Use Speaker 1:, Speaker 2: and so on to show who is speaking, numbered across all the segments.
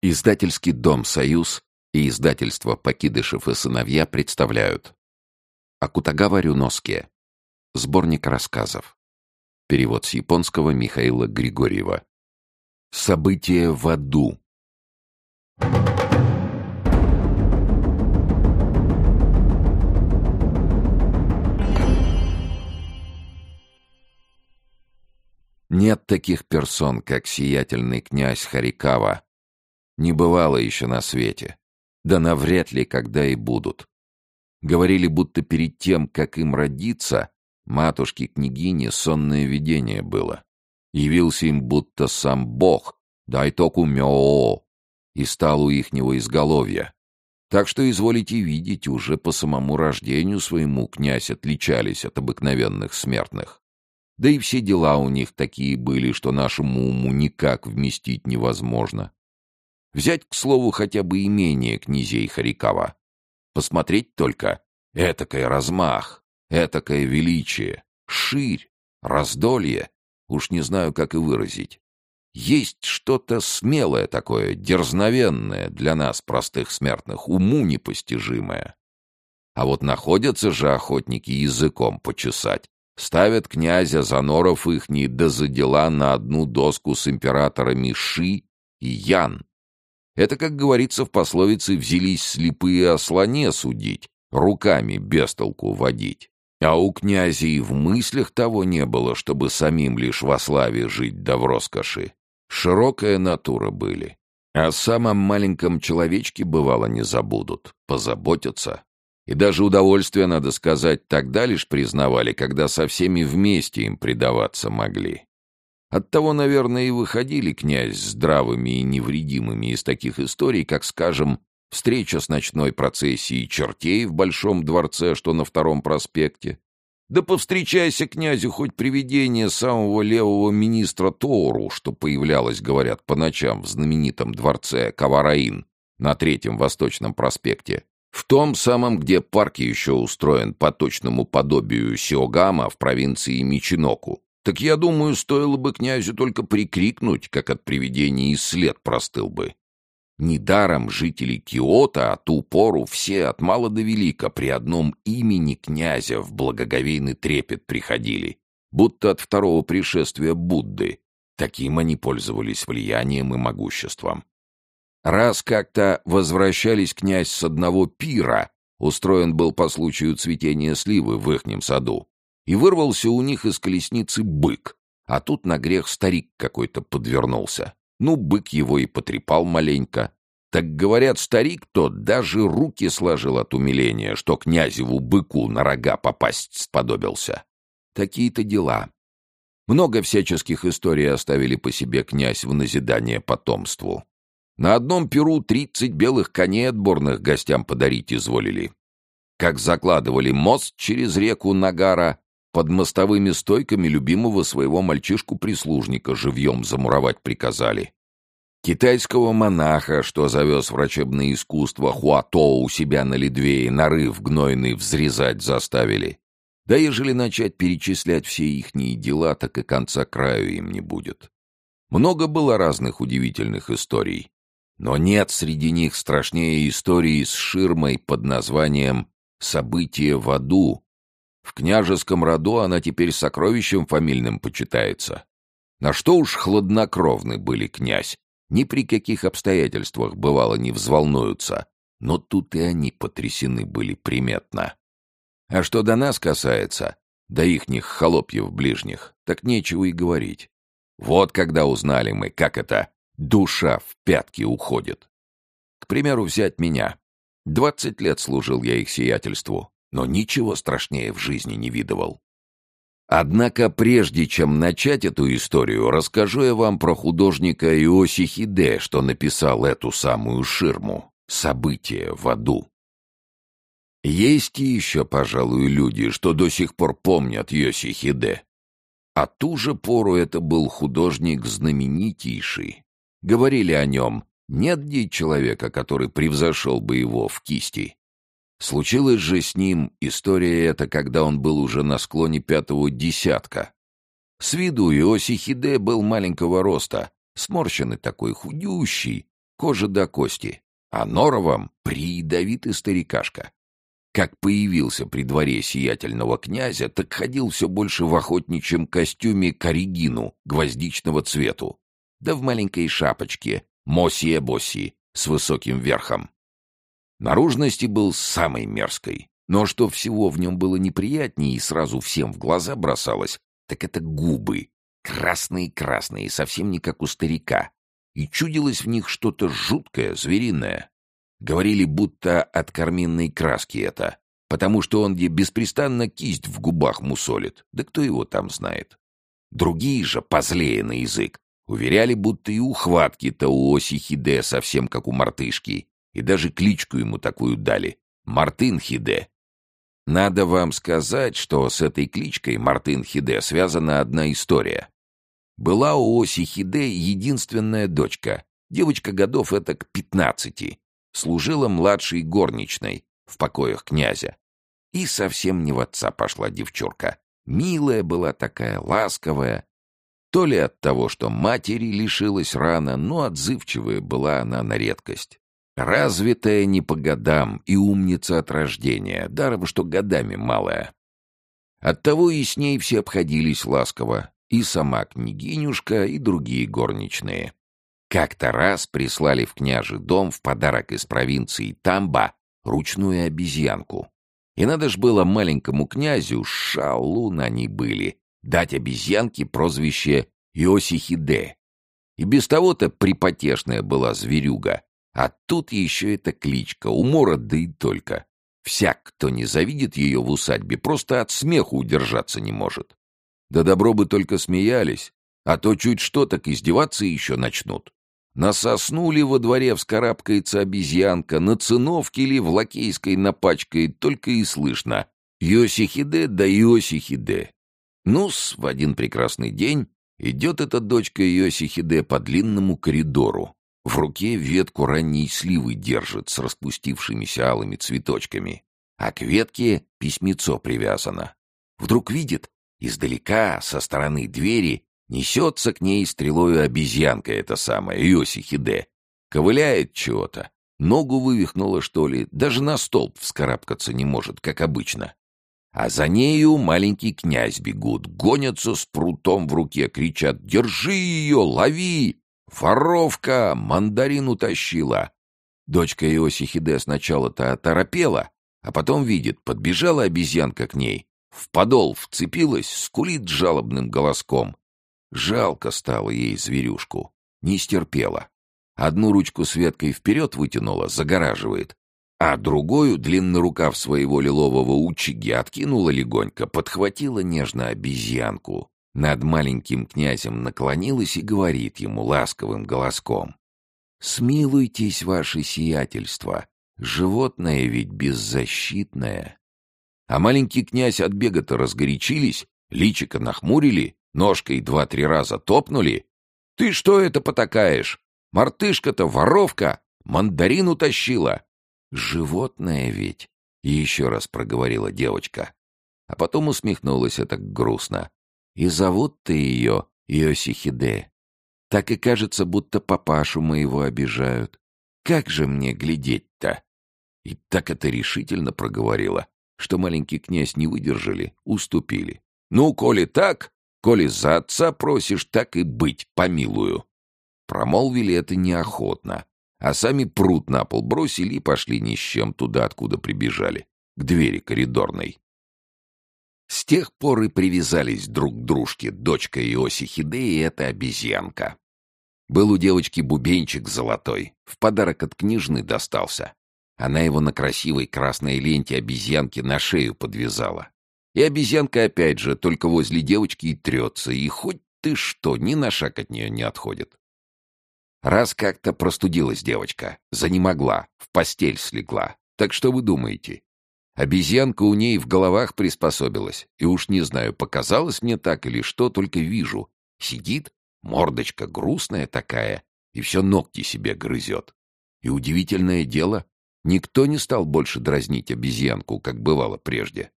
Speaker 1: Издательский дом «Союз» и издательство «Покидышев и сыновья» представляют Акутагава Рюноске. Сборник рассказов. Перевод с японского Михаила Григорьева. События в аду. Нет таких персон, как сиятельный князь Харикава, не бывало еще на свете. Да навряд ли когда и будут. Говорили, будто перед тем, как им родиться, матушке-княгине сонное видение было. Явился им будто сам Бог, дай току мё и стал у ихнего изголовья. Так что, изволите видеть, уже по самому рождению своему князь отличались от обыкновенных смертных. Да и все дела у них такие были, что нашему уму никак вместить невозможно. Взять, к слову, хотя бы имение князей Харикава. Посмотреть только. Этакой размах, этакое величие, ширь, раздолье. Уж не знаю, как и выразить. Есть что-то смелое такое, дерзновенное для нас, простых смертных, уму непостижимое. А вот находятся же охотники языком почесать. Ставят князя Заноров ихний да за дела на одну доску с императорами Ши и Ян. Это, как говорится в пословице, взялись слепые о слоне судить, руками без толку водить. А у князя и в мыслях того не было, чтобы самим лишь во славе жить да в роскоши. Широкая натура были. О самом маленьком человечке, бывало, не забудут, позаботятся. И даже удовольствие, надо сказать, тогда лишь признавали, когда со всеми вместе им предаваться могли. Оттого, наверное, и выходили князь здравыми и невредимыми из таких историй, как, скажем, встреча с ночной процессией чертей в Большом дворце, что на Втором проспекте. Да повстречайся князю хоть привидение самого левого министра Тору, что появлялось, говорят, по ночам в знаменитом дворце Кавараин на Третьем Восточном проспекте. В том самом, где парк еще устроен по точному подобию Сиогама в провинции Мичиноку. Так я думаю, стоило бы князю только прикрикнуть, как от привидения и след простыл бы. Недаром жители Киота от ту пору все от мала до велика при одном имени князя в благоговейный трепет приходили, будто от второго пришествия Будды. Таким они пользовались влиянием и могуществом. Раз как-то возвращались князь с одного пира, устроен был по случаю цветения сливы в ихнем саду, и вырвался у них из колесницы бык, а тут на грех старик какой-то подвернулся. Ну, бык его и потрепал маленько. Так, говорят, старик тот даже руки сложил от умиления, что князеву быку на рога попасть сподобился. Такие-то дела. Много всяческих историй оставили по себе князь в назидание потомству. На одном перу тридцать белых коней отборных гостям подарить изволили. Как закладывали мост через реку Нагара, под мостовыми стойками любимого своего мальчишку-прислужника живьем замуровать приказали. Китайского монаха, что завез врачебное искусство Хуато у себя на Ледвее, нарыв гнойный взрезать заставили. Да ежели начать перечислять все ихние дела, так и конца краю им не будет. Много было разных удивительных историй. Но нет среди них страшнее истории с ширмой под названием «События в аду», в княжеском роду она теперь сокровищем фамильным почитается. На что уж хладнокровны были князь. Ни при каких обстоятельствах, бывало, не взволнуются. Но тут и они потрясены были приметно. А что до нас касается, до ихних холопьев ближних, так нечего и говорить. Вот когда узнали мы, как это душа в пятки уходит. К примеру, взять меня. Двадцать лет служил я их сиятельству но ничего страшнее в жизни не видывал. Однако прежде чем начать эту историю, расскажу я вам про художника Иоси Хиде, что написал эту самую ширму «События в аду». Есть и еще, пожалуй, люди, что до сих пор помнят Йоси Хиде. А ту же пору это был художник знаменитейший. Говорили о нем, нет где человека, который превзошел бы его в кисти. Случилось же с ним история эта, когда он был уже на склоне пятого десятка. С виду Иоси был маленького роста, сморщенный такой, худющий, кожа до кости, а Норовом — приядовитый старикашка. Как появился при дворе сиятельного князя, так ходил все больше в охотничьем костюме коригину гвоздичного цвету, да в маленькой шапочке мосье-босси с высоким верхом. Наружности был самой мерзкой, но что всего в нем было неприятнее и сразу всем в глаза бросалось, так это губы, красные-красные, совсем не как у старика, и чудилось в них что-то жуткое, звериное. Говорили, будто от карминной краски это, потому что он где беспрестанно кисть в губах мусолит, да кто его там знает. Другие же, позлее на язык, уверяли, будто и ухватки-то у Оси Хиде совсем как у мартышки, и даже кличку ему такую дали — Мартын Хиде. Надо вам сказать, что с этой кличкой Мартын Хиде связана одна история. Была у Оси Хиде единственная дочка, девочка годов это к пятнадцати, служила младшей горничной в покоях князя. И совсем не в отца пошла девчурка. Милая была такая, ласковая. То ли от того, что матери лишилась рано, но отзывчивая была она на редкость. Развитая не по годам и умница от рождения, даром что годами малая. Оттого и с ней все обходились ласково, и сама княгинюшка, и другие горничные. Как-то раз прислали в княжий дом в подарок из провинции Тамба ручную обезьянку. И надо ж было маленькому князю, шалун они были, дать обезьянке прозвище Иосихиде. И без того-то припотешная была зверюга, а тут еще эта кличка, умора да и только. Всяк, кто не завидит ее в усадьбе, просто от смеху удержаться не может. Да добро бы только смеялись, а то чуть что так издеваться еще начнут. На сосну ли во дворе вскарабкается обезьянка, на циновке ли в лакейской напачкает, только и слышно. Йосихиде да Йосихиде. Ну-с, в один прекрасный день идет эта дочка Йосихиде по длинному коридору. В руке ветку ранней сливы держит с распустившимися алыми цветочками, а к ветке письмецо привязано. Вдруг видит, издалека, со стороны двери, Несется к ней стрелою обезьянка эта самая, Йоси Хиде. Ковыляет чего-то. Ногу вывихнула, что ли, даже на столб вскарабкаться не может, как обычно. А за нею маленький князь бегут, гонятся с прутом в руке, кричат «Держи ее, лови!» «Воровка! Мандарин утащила!» Дочка Иоси Хиде сначала-то оторопела, а потом видит, подбежала обезьянка к ней, в подол вцепилась, скулит жалобным голоском. Жалко стало ей зверюшку. Не стерпела. Одну ручку с веткой вперед вытянула, загораживает, а другую длинный рукав своего лилового учиги откинула легонько, подхватила нежно обезьянку. Над маленьким князем наклонилась и говорит ему ласковым голоском. «Смилуйтесь, ваше сиятельство, животное ведь беззащитное». А маленький князь от бега-то разгорячились, личико нахмурили, Ножкой два-три раза топнули. «Ты что это потакаешь? Мартышка-то воровка! Мандарин утащила!» «Животное ведь!» — еще раз проговорила девочка. А потом усмехнулась это грустно. «И зовут ты ее Иосихиде. Так и кажется, будто папашу моего обижают. Как же мне глядеть-то?» И так это решительно проговорила, что маленький князь не выдержали, уступили. «Ну, коли так, Коли за отца просишь, так и быть, помилую. Промолвили это неохотно, а сами пруд на пол бросили и пошли ни с чем туда, откуда прибежали, к двери коридорной. С тех пор и привязались друг к дружке дочка Иоси Хиде и эта обезьянка. Был у девочки бубенчик золотой, в подарок от княжны достался. Она его на красивой красной ленте обезьянки на шею подвязала. И обезьянка опять же только возле девочки и трется, и хоть ты что, ни на шаг от нее не отходит. Раз как-то простудилась девочка, занемогла, в постель слегла. Так что вы думаете? Обезьянка у ней в головах приспособилась, и уж не знаю, показалось мне так или что, только вижу. Сидит, мордочка грустная такая, и все ногти себе грызет. И удивительное дело, никто не стал больше дразнить обезьянку, как бывало прежде.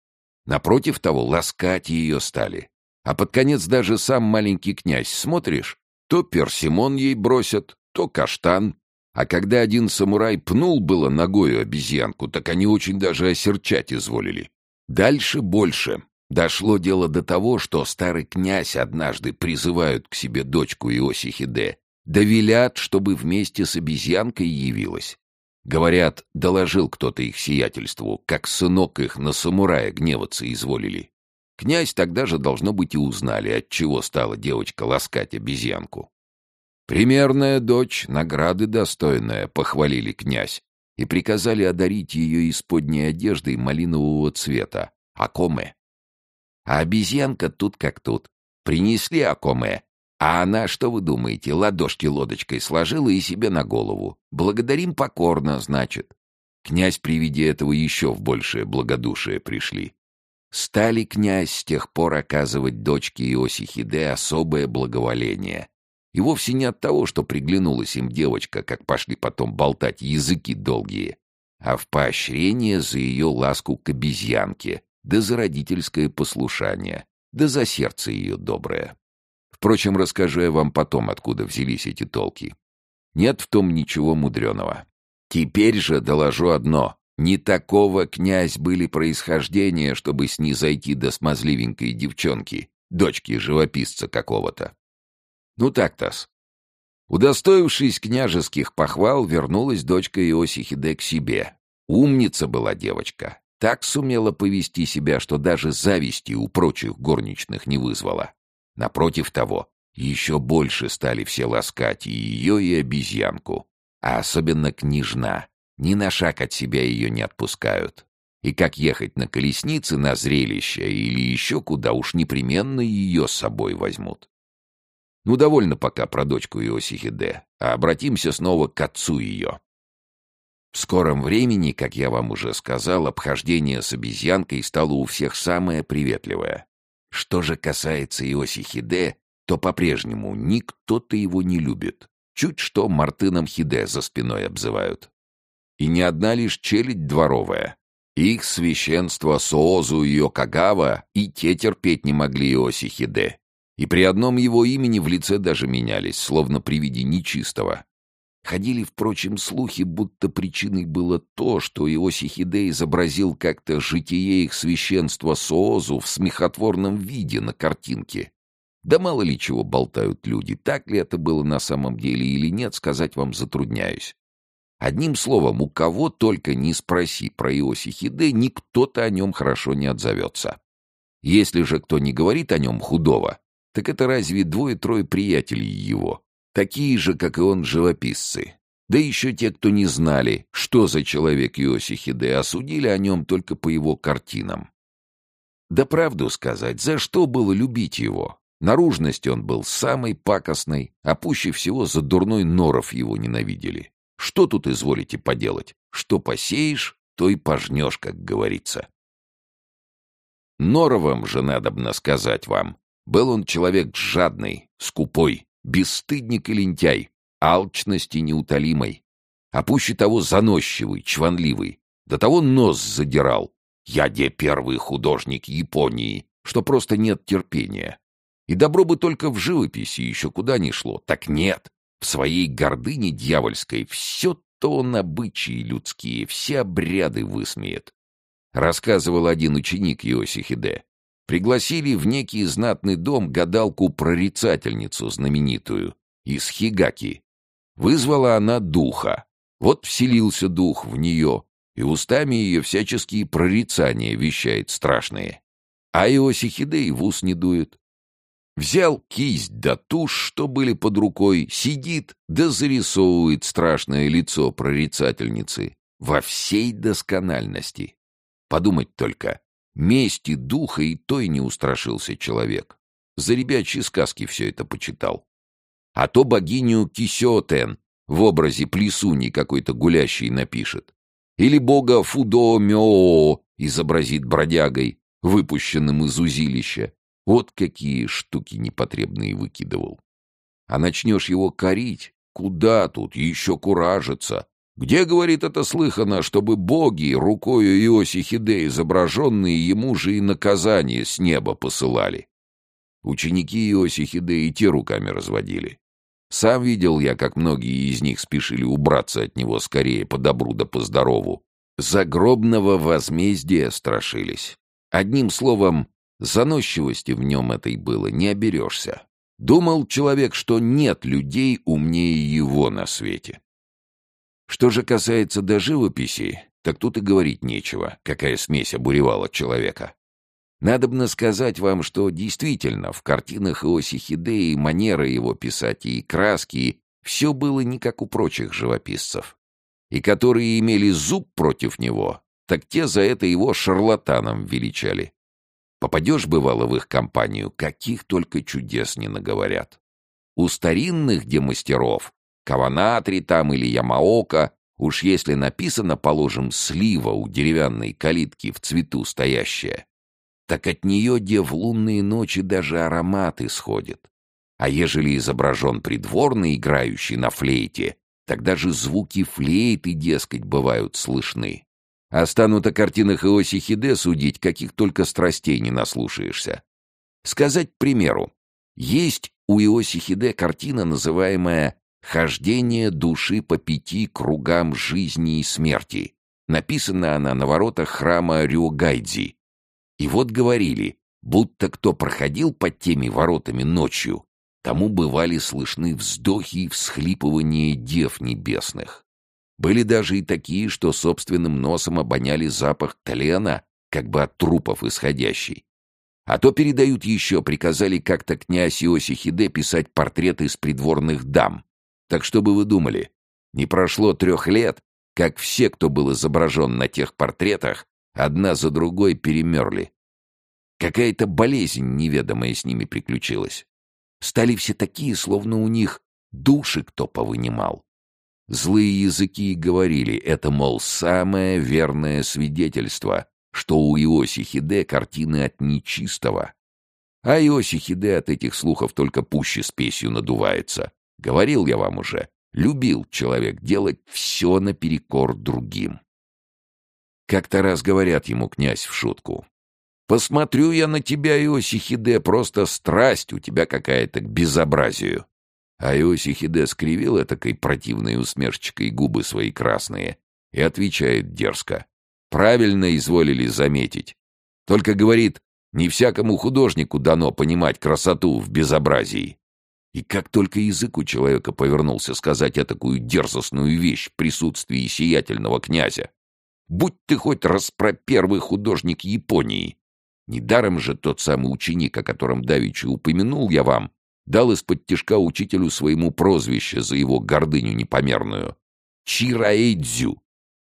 Speaker 1: Напротив того, ласкать ее стали. А под конец даже сам маленький князь, смотришь, то персимон ей бросят, то каштан. А когда один самурай пнул было ногою обезьянку, так они очень даже осерчать изволили. Дальше больше. Дошло дело до того, что старый князь однажды призывают к себе дочку Иосихиде, да велят, чтобы вместе с обезьянкой явилась. Говорят, доложил кто-то их сиятельству, как сынок их на самурая гневаться изволили. Князь тогда же, должно быть, и узнали, от чего стала девочка ласкать обезьянку. «Примерная дочь, награды достойная», — похвалили князь, и приказали одарить ее исподней одеждой малинового цвета, акоме. А обезьянка тут как тут. Принесли акоме, а она, что вы думаете, ладошки лодочкой сложила и себе на голову. Благодарим покорно, значит. Князь при виде этого еще в большее благодушие пришли. Стали князь с тех пор оказывать дочке Иосихиде особое благоволение, и вовсе не от того, что приглянулась им девочка, как пошли потом болтать языки долгие, а в поощрение за ее ласку к обезьянке, да за родительское послушание, да за сердце ее доброе. Впрочем, расскажу я вам потом, откуда взялись эти толки. Нет в том ничего мудреного. Теперь же доложу одно. Не такого, князь, были происхождения, чтобы снизойти до смазливенькой девчонки, дочки живописца какого-то. Ну так-то-с. Удостоившись княжеских похвал, вернулась дочка Иосихиде к себе. Умница была девочка. Так сумела повести себя, что даже зависти у прочих горничных не вызвала. Напротив того, еще больше стали все ласкать и ее, и обезьянку. А особенно княжна. Ни на шаг от себя ее не отпускают. И как ехать на колеснице на зрелище или еще куда уж непременно ее с собой возьмут. Ну, довольно пока про дочку Иосихиде, а обратимся снова к отцу ее. В скором времени, как я вам уже сказал, обхождение с обезьянкой стало у всех самое приветливое. Что же касается Иосихиде, то по-прежнему никто-то его не любит. Чуть что Мартыном Хиде за спиной обзывают. И не одна лишь челядь дворовая. Их священство Соозу Йокагава и те терпеть не могли Иосихиде и при одном его имени в лице даже менялись, словно при виде нечистого. Ходили, впрочем, слухи, будто причиной было то, что Иосихиде изобразил как-то житие их священства Соозу в смехотворном виде на картинке. Да мало ли чего болтают люди, так ли это было на самом деле или нет, сказать вам затрудняюсь. Одним словом, у кого только не спроси про Иосихиде, никто-то о нем хорошо не отзовется. Если же кто не говорит о нем худого, так это разве двое-трое приятелей его, такие же, как и он, живописцы? Да еще те, кто не знали, что за человек Иосихиде, осудили о нем только по его картинам. Да правду сказать, за что было любить его? Наружность он был самой пакостной, а пуще всего за дурной норов его ненавидели. Что тут изволите поделать? Что посеешь, то и пожнешь, как говорится. Норовым же надобно сказать вам, был он человек жадный, скупой, бесстыдник и лентяй, алчности неутолимой, а пуще того заносчивый, чванливый. До того нос задирал. Я де первый художник Японии, что просто нет терпения. И добро бы только в живописи еще куда ни шло. Так нет, в своей гордыне дьявольской все то он обычаи людские, все обряды высмеет. Рассказывал один ученик Йосихиде. Пригласили в некий знатный дом гадалку-прорицательницу знаменитую из Хигаки. Вызвала она духа. Вот вселился дух в нее, и устами ее всяческие прорицания вещает страшные. А Иосихидей в ус не дует. Взял кисть да тушь, что были под рукой, сидит да зарисовывает страшное лицо прорицательницы во всей доскональности. Подумать только, Мести духа и той не устрашился человек. За ребячьи сказки все это почитал. А то богиню Кисётен в образе плесуни какой-то гулящий напишет. Или бога Фудо-Мёо изобразит бродягой, выпущенным из узилища. Вот какие штуки непотребные выкидывал. А начнешь его корить, куда тут, еще куражиться. Где, говорит, это слыхано, чтобы боги рукою Иосихиде изображенные ему же и наказание с неба посылали? Ученики Иосихиде и те руками разводили. Сам видел я, как многие из них спешили убраться от него скорее по добру да по здорову. Загробного возмездия страшились. Одним словом, заносчивости в нем этой было, не оберешься. Думал человек, что нет людей умнее его на свете. Что же касается до живописи, так тут и говорить нечего, какая смесь обуревала человека. Надобно сказать вам, что действительно в картинах Иоси Хидеи манера его писать и краски все было не как у прочих живописцев. И которые имели зуб против него, так те за это его шарлатаном величали. Попадешь, бывало, в их компанию, каких только чудес не наговорят. У старинных демастеров, Каванатри там или Ямаока, уж если написано, положим, слива у деревянной калитки в цвету стоящая, так от нее, где в лунные ночи даже аромат исходит. А ежели изображен придворный, играющий на флейте, тогда же звуки флейты, дескать, бывают слышны. А станут о картинах Иоси Хиде судить, каких только страстей не наслушаешься. Сказать, к примеру, есть у Иоси Хиде картина, называемая «Хождение души по пяти кругам жизни и смерти». Написана она на воротах храма Рюгайдзи. И вот говорили, будто кто проходил под теми воротами ночью, тому бывали слышны вздохи и всхлипывания дев небесных. Были даже и такие, что собственным носом обоняли запах тлена, как бы от трупов исходящий. А то передают еще, приказали как-то князь Иоси Хиде писать портреты из придворных дам. Так что бы вы думали, не прошло трех лет, как все, кто был изображен на тех портретах, одна за другой перемерли. Какая-то болезнь неведомая с ними приключилась. Стали все такие, словно у них души кто повынимал. Злые языки говорили, это, мол, самое верное свидетельство, что у Иоси Хиде картины от нечистого. А Иоси Хиде от этих слухов только пуще спесью надувается. Говорил я вам уже, любил человек делать все наперекор другим. Как-то раз говорят ему князь в шутку. «Посмотрю я на тебя, Иоси Хиде, просто страсть у тебя какая-то к безобразию. А Иосихиде скривил этакой противной усмешечкой губы свои красные и отвечает дерзко. Правильно изволили заметить. Только говорит, не всякому художнику дано понимать красоту в безобразии. И как только язык у человека повернулся сказать такую дерзостную вещь в присутствии сиятельного князя, будь ты хоть распропервый художник Японии. Недаром же тот самый ученик, о котором давеча упомянул я вам, дал из-под тишка учителю своему прозвище за его гордыню непомерную. Чираэдзю.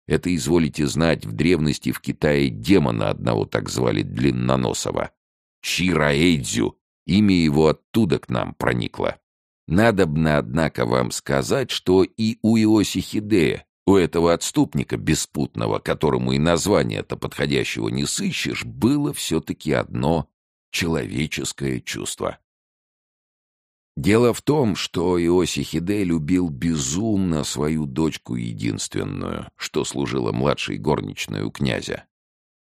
Speaker 1: Это, изволите знать, в древности в Китае демона одного так звали Длинноносого. Чираэдзю. Имя его оттуда к нам проникло. Надобно, однако, вам сказать, что и у Иоси Хидея, у этого отступника беспутного, которому и название-то подходящего не сыщешь, было все-таки одно человеческое чувство. Дело в том, что Иоси Хиде любил безумно свою дочку единственную, что служила младшей горничной у князя.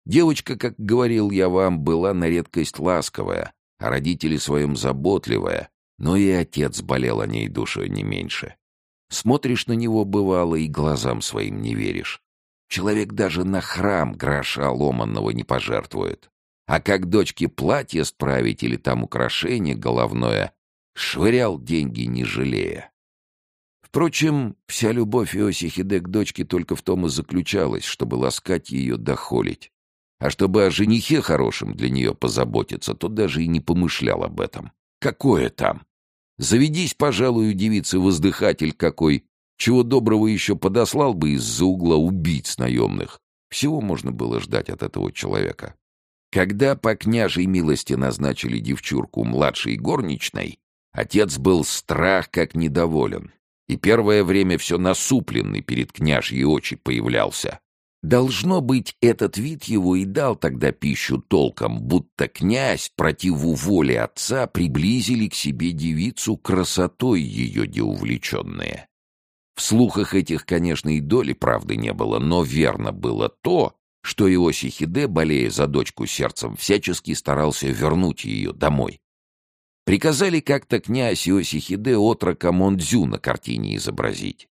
Speaker 1: Девочка, как говорил я вам, была на редкость ласковая, а родители своим заботливая, но и отец болел о ней душой не меньше. Смотришь на него, бывало, и глазам своим не веришь. Человек даже на храм гроша ломанного не пожертвует. А как дочке платье справить или там украшение головное — швырял деньги не жалея. Впрочем, вся любовь Иосихиде к дочке только в том и заключалась, чтобы ласкать ее дохолить. А чтобы о женихе хорошем для нее позаботиться, то даже и не помышлял об этом. Какое там? Заведись, пожалуй, у девицы воздыхатель какой, чего доброго еще подослал бы из-за угла убийц наемных. Всего можно было ждать от этого человека. Когда по княжей милости назначили девчурку младшей горничной, Отец был страх как недоволен, и первое время все насупленный перед княжьей очи появлялся. Должно быть, этот вид его и дал тогда пищу толком, будто князь, противу воли отца, приблизили к себе девицу красотой ее деувлеченные. В слухах этих, конечно, и доли правды не было, но верно было то, что Иосихиде, болея за дочку сердцем, всячески старался вернуть ее домой. Приказали как-то князь Иосихиде отрока Мондзю на картине изобразить.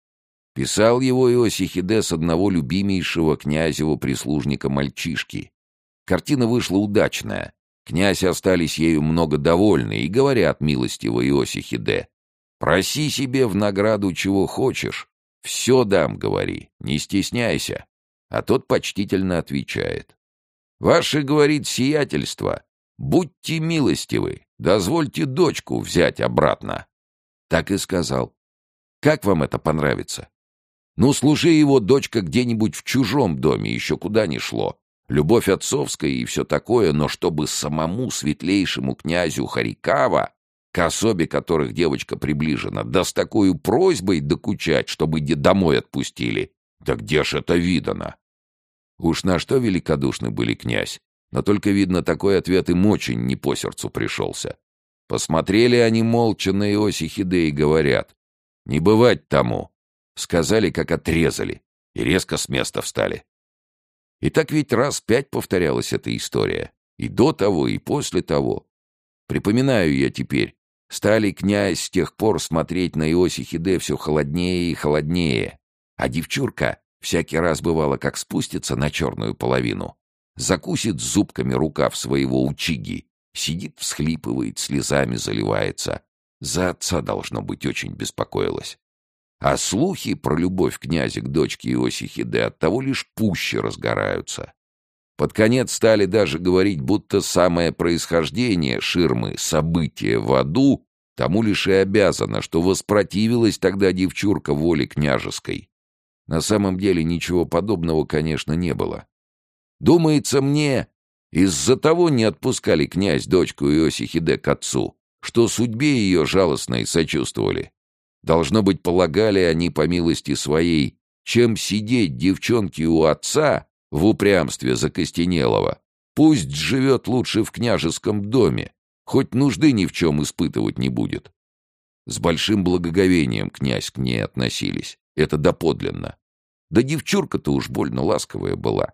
Speaker 1: Писал его Иосихиде с одного любимейшего князева прислужника мальчишки. Картина вышла удачная. Князь остались ею много довольны и говорят милостиво Иосихиде. «Проси себе в награду чего хочешь. Все дам, говори, не стесняйся». А тот почтительно отвечает. «Ваше, — говорит, — сиятельство, будьте милостивы, дозвольте дочку взять обратно». Так и сказал. «Как вам это понравится?» «Ну, служи его, дочка, где-нибудь в чужом доме, еще куда ни шло. Любовь отцовская и все такое, но чтобы самому светлейшему князю Харикава, к особе которых девочка приближена, да с такой просьбой докучать, чтобы домой отпустили, да где ж это видано? Уж на что великодушны были князь, но только, видно, такой ответ им очень не по сердцу пришелся. Посмотрели они молча на Иосихиде и говорят, «Не бывать тому!» Сказали, как отрезали, и резко с места встали. И так ведь раз пять повторялась эта история, и до того, и после того. Припоминаю я теперь, стали князь с тех пор смотреть на Иосихиде все холоднее и холоднее, а девчурка Всякий раз бывало, как спустится на черную половину, закусит зубками рукав своего учиги, сидит, всхлипывает, слезами заливается. За отца, должно быть, очень беспокоилась. А слухи про любовь князя к дочке Иосихиде от того лишь пуще разгораются. Под конец стали даже говорить, будто самое происхождение ширмы, события в аду, тому лишь и обязано, что воспротивилась тогда девчурка воле княжеской. На самом деле ничего подобного, конечно, не было. Думается мне, из-за того не отпускали князь дочку Иосихиде к отцу, что судьбе ее жалостной сочувствовали. Должно быть, полагали они по милости своей, чем сидеть девчонке у отца в упрямстве закостенелого. Пусть живет лучше в княжеском доме, хоть нужды ни в чем испытывать не будет. С большим благоговением князь к ней относились. Это доподлинно. Да девчурка-то уж больно ласковая была.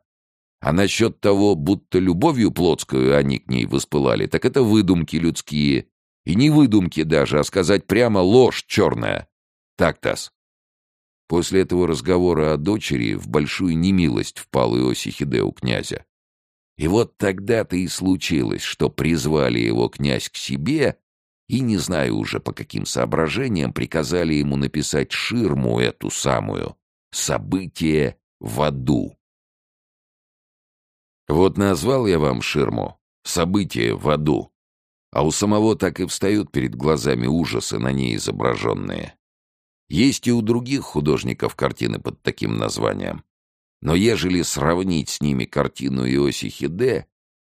Speaker 1: А насчет того, будто любовью плотскую они к ней воспылали, так это выдумки людские. И не выдумки даже, а сказать прямо ложь черная. Так-тас. После этого разговора о дочери в большую немилость впал Иосихиде у князя. И вот тогда-то и случилось, что призвали его князь к себе и, не знаю уже по каким соображениям, приказали ему написать ширму эту самую, Событие в аду. Вот назвал я вам ширму «Событие в аду», а у самого так и встают перед глазами ужасы, на ней изображенные. Есть и у других художников картины под таким названием. Но ежели сравнить с ними картину Иоси Хиде,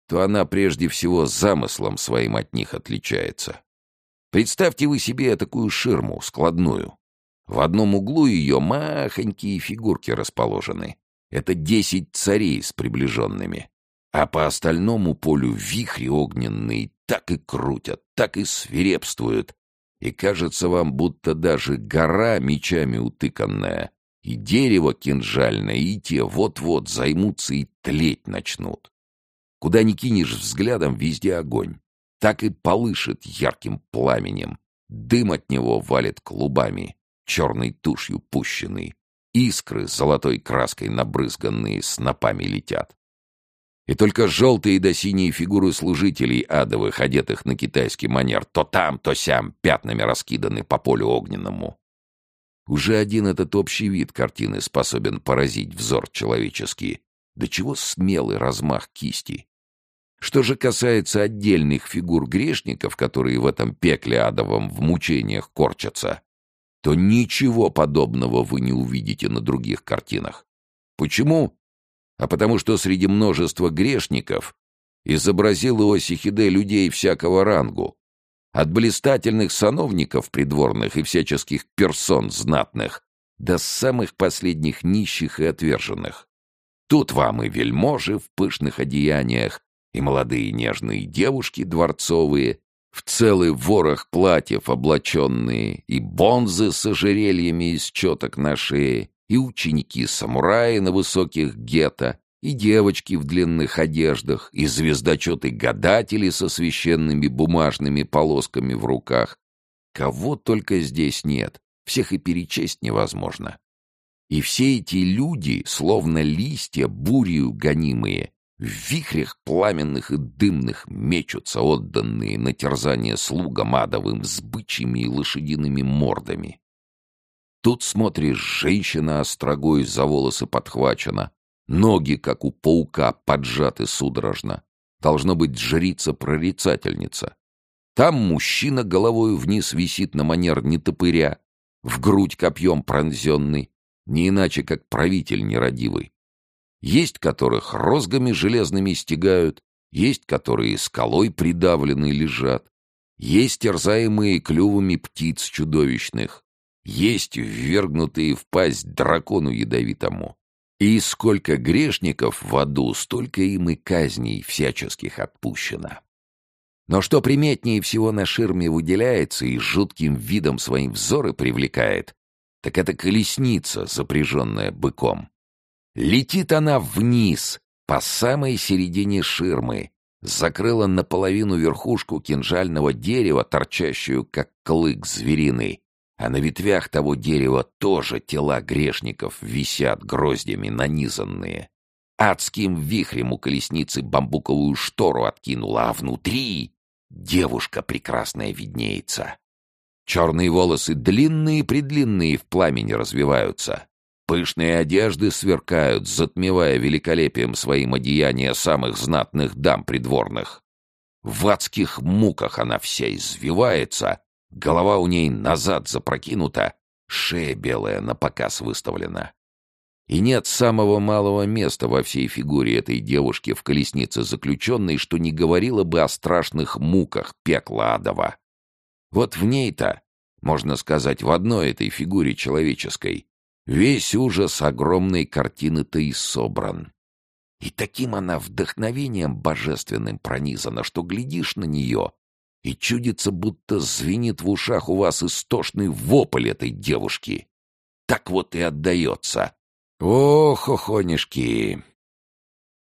Speaker 1: то она прежде всего замыслом своим от них отличается. Представьте вы себе такую ширму, складную. В одном углу ее махонькие фигурки расположены. Это десять царей с приближенными. А по остальному полю вихри огненные так и крутят, так и свирепствуют. И кажется вам, будто даже гора мечами утыканная, и дерево кинжальное, и те вот-вот займутся и тлеть начнут. Куда ни кинешь взглядом, везде огонь. Так и полышет ярким пламенем. Дым от него валит клубами черной тушью пущенный. Искры золотой краской набрызганные снопами летят. И только желтые до синие фигуры служителей адовых, одетых на китайский манер, то там, то сям, пятнами раскиданы по полю огненному. Уже один этот общий вид картины способен поразить взор человеческий. До чего смелый размах кисти. Что же касается отдельных фигур грешников, которые в этом пекле адовом в мучениях корчатся, то ничего подобного вы не увидите на других картинах. Почему? А потому что среди множества грешников изобразил Иосихиде людей всякого рангу, от блистательных сановников придворных и всяческих персон знатных до самых последних нищих и отверженных. Тут вам и вельможи в пышных одеяниях, и молодые нежные девушки дворцовые, в целый ворох платьев облаченные, и бонзы с ожерельями из четок на шее, и ученики-самураи на высоких гетто, и девочки в длинных одеждах, и звездочеты-гадатели со священными бумажными полосками в руках. Кого только здесь нет, всех и перечесть невозможно. И все эти люди, словно листья, бурью гонимые, в вихрях пламенных и дымных мечутся, отданные на терзание слугам адовым с бычьими и лошадиными мордами. Тут, смотришь, женщина острогой за волосы подхвачена, ноги, как у паука, поджаты судорожно. Должно быть жрица-прорицательница. Там мужчина головой вниз висит на манер нетопыря, в грудь копьем пронзенный, не иначе как правитель нерадивый. Есть которых розгами железными стегают, есть которые скалой придавлены лежат, есть терзаемые клювами птиц чудовищных, есть ввергнутые в пасть дракону ядовитому. И сколько грешников в аду, столько им и казней всяческих отпущено. Но что приметнее всего на ширме выделяется и жутким видом своим взоры привлекает, так это колесница, запряженная быком. Летит она вниз, по самой середине ширмы, закрыла наполовину верхушку кинжального дерева, торчащую, как клык звериный, а на ветвях того дерева тоже тела грешников висят гроздями нанизанные. Адским вихрем у колесницы бамбуковую штору откинула, а внутри девушка прекрасная виднеется. Черные волосы длинные-предлинные в пламени развиваются. Пышные одежды сверкают, затмевая великолепием своим одеяния самых знатных дам придворных. В адских муках она вся извивается, Голова у ней назад запрокинута, шея белая на показ выставлена. И нет самого малого места во всей фигуре этой девушки в колеснице заключенной, что не говорила бы о страшных муках пекла адова. Вот в ней-то, можно сказать, в одной этой фигуре человеческой, весь ужас огромной картины-то и собран. И таким она вдохновением божественным пронизана, что глядишь на нее и чудится, будто звенит в ушах у вас истошный вопль этой девушки. Так вот и отдается. О, хохонишки!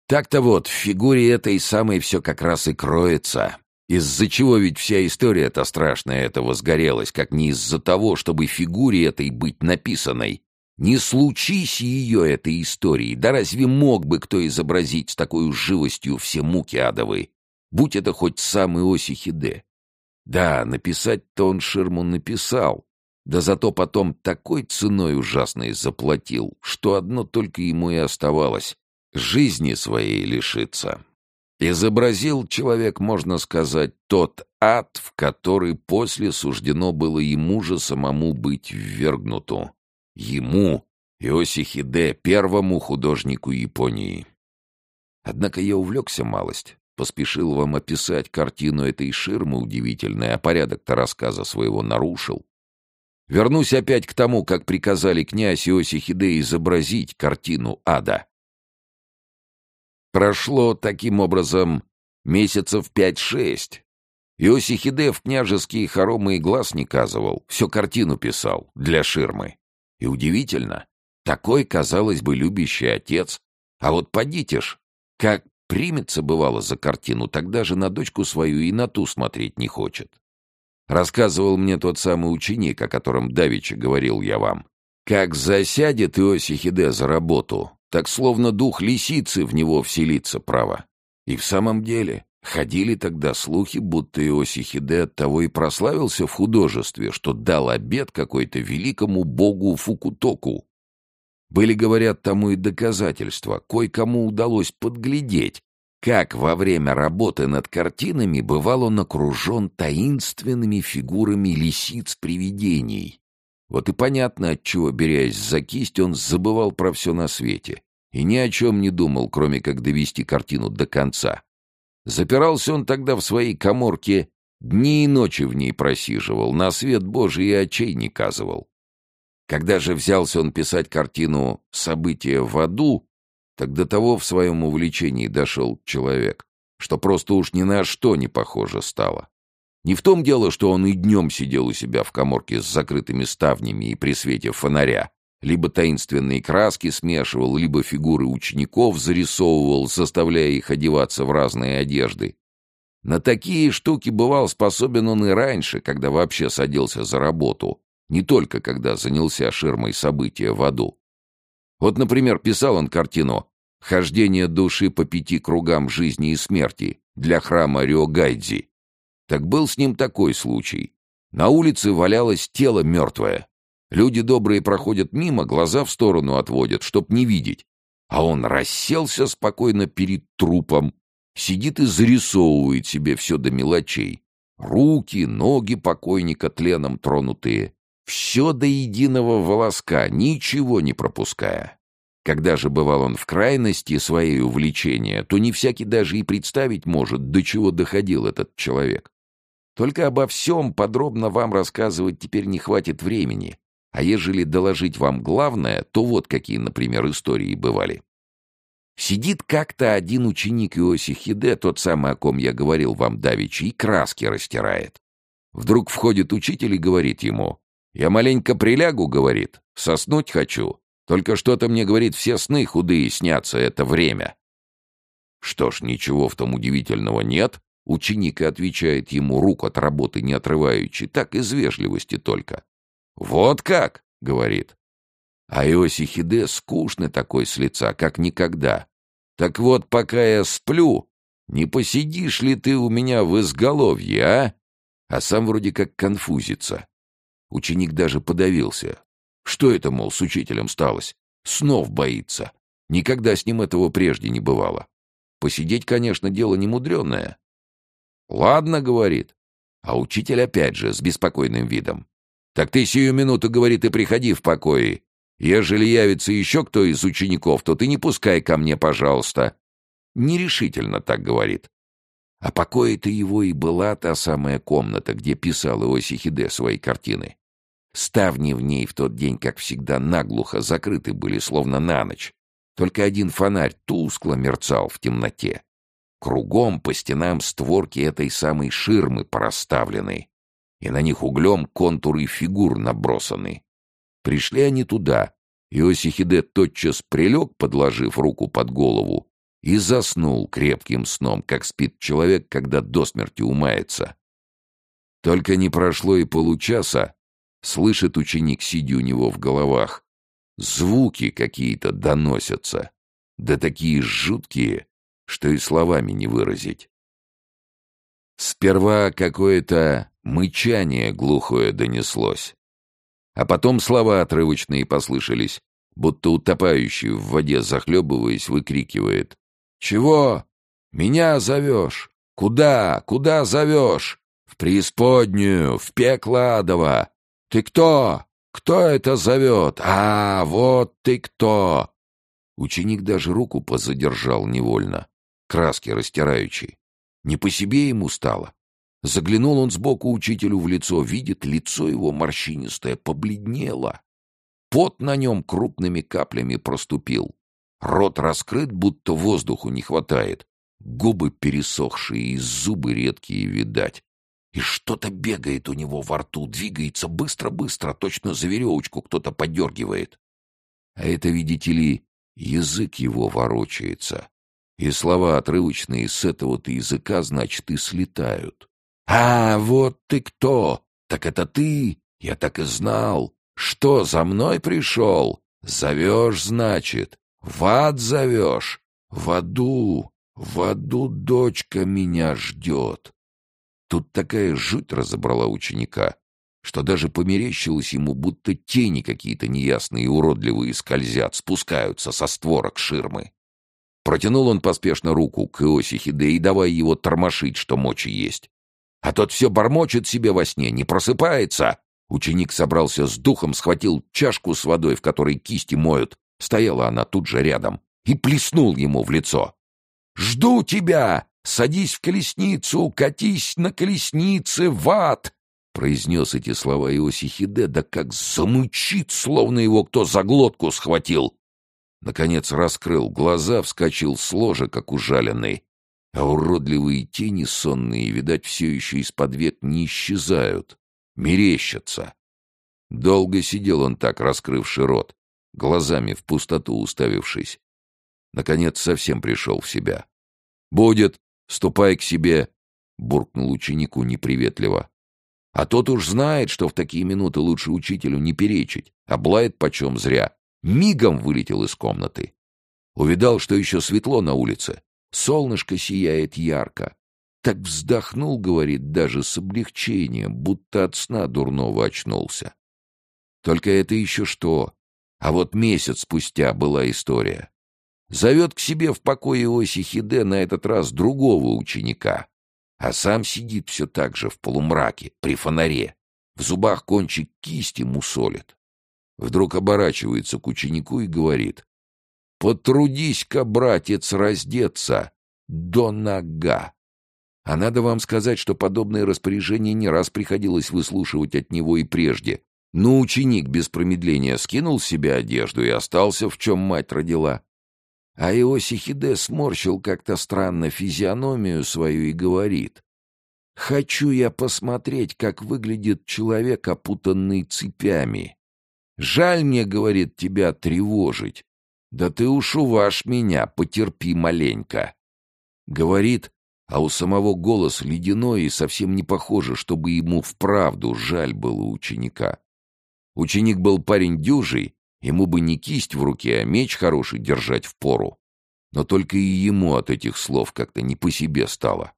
Speaker 1: Так-то вот, в фигуре этой самой все как раз и кроется. Из-за чего ведь вся история-то страшная эта возгорелась, как не из-за того, чтобы фигуре этой быть написанной. Не случись ее этой истории, да разве мог бы кто изобразить с такой живостью все муки адовые, будь это хоть сам Иоси Хиде? Да, написать-то он ширму написал, да зато потом такой ценой ужасной заплатил, что одно только ему и оставалось — жизни своей лишиться. Изобразил человек, можно сказать, тот ад, в который после суждено было ему же самому быть ввергнуту. Ему, Иосихиде, первому художнику Японии. Однако я увлекся малость. Поспешил вам описать картину этой ширмы удивительной, а порядок-то рассказа своего нарушил. Вернусь опять к тому, как приказали князь Иосихиде изобразить картину ада. Прошло, таким образом, месяцев пять-шесть. Иосихиде в княжеские хоромы и глаз не казывал, все картину писал для ширмы. И удивительно, такой, казалось бы, любящий отец. А вот подите ж, как Примется, бывало, за картину, тогда же на дочку свою и на ту смотреть не хочет. Рассказывал мне тот самый ученик, о котором давеча говорил я вам. Как засядет Иосихиде за работу, так словно дух лисицы в него вселится, право. И в самом деле, ходили тогда слухи, будто Иосихиде того и прославился в художестве, что дал обед какой-то великому богу Фукутоку, были, говорят, тому и доказательства. Кое-кому удалось подглядеть, как во время работы над картинами бывал он окружен таинственными фигурами лисиц-привидений. Вот и понятно, отчего, берясь за кисть, он забывал про все на свете и ни о чем не думал, кроме как довести картину до конца. Запирался он тогда в своей коморке, дни и ночи в ней просиживал, на свет Божий и очей не казывал. Когда же взялся он писать картину «События в аду», так до того в своем увлечении дошел человек, что просто уж ни на что не похоже стало. Не в том дело, что он и днем сидел у себя в коморке с закрытыми ставнями и при свете фонаря, либо таинственные краски смешивал, либо фигуры учеников зарисовывал, заставляя их одеваться в разные одежды. На такие штуки бывал способен он и раньше, когда вообще садился за работу, не только когда занялся ширмой события в аду. Вот, например, писал он картину «Хождение души по пяти кругам жизни и смерти» для храма Рёгайдзи. Так был с ним такой случай. На улице валялось тело мертвое. Люди добрые проходят мимо, глаза в сторону отводят, чтоб не видеть. А он расселся спокойно перед трупом, сидит и зарисовывает себе все до мелочей. Руки, ноги покойника тленом тронутые. Все до единого волоска, ничего не пропуская. Когда же бывал он в крайности своей увлечения, то не всякий даже и представить может, до чего доходил этот человек. Только обо всем подробно вам рассказывать теперь не хватит времени. А ежели доложить вам главное, то вот какие, например, истории бывали. Сидит как-то один ученик Иоси Хиде, тот самый, о ком я говорил вам давеча, и краски растирает. Вдруг входит учитель и говорит ему, «Я маленько прилягу, — говорит, — соснуть хочу. Только что-то мне, говорит, все сны худые снятся это время». Что ж, ничего в том удивительного нет, ученик отвечает ему, рук от работы не отрываючи, так из вежливости только. «Вот как!» — говорит. А Иоси Хиде скучный такой с лица, как никогда. Так вот, пока я сплю, не посидишь ли ты у меня в изголовье, а? А сам вроде как конфузится. Ученик даже подавился. Что это, мол, с учителем сталось? Снов боится. Никогда с ним этого прежде не бывало. Посидеть, конечно, дело немудреное. «Ладно», — говорит. А учитель опять же с беспокойным видом. Так ты сию минуту, говорит, и приходи в покое. Ежели явится еще кто из учеников, то ты не пускай ко мне, пожалуйста. Нерешительно так говорит. А покоя-то его и была та самая комната, где писал Иоси Хиде свои картины. Ставни в ней в тот день, как всегда, наглухо закрыты были, словно на ночь. Только один фонарь тускло мерцал в темноте. Кругом по стенам створки этой самой ширмы проставлены, и на них углем контуры фигур набросаны. Пришли они туда. Иосихиде тотчас прилег, подложив руку под голову, и заснул крепким сном, как спит человек, когда до смерти умается. Только не прошло и получаса, слышит ученик, сидя у него в головах. Звуки какие-то доносятся, да такие жуткие, что и словами не выразить. Сперва какое-то Мычание глухое донеслось. А потом слова отрывочные послышались, будто утопающий в воде, захлебываясь, выкрикивает. «Чего? Меня зовешь? Куда? Куда зовешь? В преисподнюю, в пекло адово! Ты кто? Кто это зовет? А, вот ты кто!» Ученик даже руку позадержал невольно, краски растирающий. Не по себе ему стало. Заглянул он сбоку учителю в лицо, видит, лицо его морщинистое побледнело. Пот на нем крупными каплями проступил. Рот раскрыт, будто воздуху не хватает. Губы пересохшие и зубы редкие видать. И что-то бегает у него во рту, двигается быстро-быстро, точно за веревочку кто-то подергивает. А это, видите ли, язык его ворочается. И слова отрывочные с этого-то языка, значит, и слетают. «А, вот ты кто! Так это ты! Я так и знал! Что, за мной пришел? Зовешь, значит? В ад зовешь? В аду! В аду дочка меня ждет!» Тут такая жуть разобрала ученика, что даже померещилось ему, будто тени какие-то неясные и уродливые скользят, спускаются со створок ширмы. Протянул он поспешно руку к Иосихе, и давай его тормошить, что мочи есть. А тот все бормочет себе во сне, не просыпается. Ученик собрался с духом, схватил чашку с водой, в которой кисти моют. Стояла она тут же рядом. И плеснул ему в лицо. «Жду тебя! Садись в колесницу, катись на колеснице в ад!» Произнес эти слова Иосихиде, да как замучит, словно его кто за глотку схватил. Наконец раскрыл глаза, вскочил с ложа, как ужаленный, а уродливые тени сонные, видать, все еще из-под век не исчезают, мерещатся. Долго сидел он так, раскрывший рот, глазами в пустоту уставившись. Наконец совсем пришел в себя. «Будет, ступай к себе», — буркнул ученику неприветливо. А тот уж знает, что в такие минуты лучше учителю не перечить, облает почем зря. Мигом вылетел из комнаты. Увидал, что еще светло на улице. Солнышко сияет ярко. Так вздохнул, говорит, даже с облегчением, будто от сна дурного очнулся. Только это еще что? А вот месяц спустя была история. Зовет к себе в покое Оси Хиде на этот раз другого ученика. А сам сидит все так же в полумраке, при фонаре. В зубах кончик кисти мусолит. Вдруг оборачивается к ученику и говорит. «Потрудись-ка, братец, раздеться до нога!» А надо вам сказать, что подобное распоряжение не раз приходилось выслушивать от него и прежде. Но ученик без промедления скинул с себя одежду и остался, в чем мать родила. А Иосихиде сморщил как-то странно физиономию свою и говорит. «Хочу я посмотреть, как выглядит человек, опутанный цепями. Жаль мне, — говорит, — тебя тревожить. Да ты уж уваж меня, потерпи маленько». Говорит, а у самого голос ледяной и совсем не похоже, чтобы ему вправду жаль было ученика. Ученик был парень дюжий, Ему бы не кисть в руке, а меч хороший держать в пору. Но только и ему от этих слов как-то не по себе стало.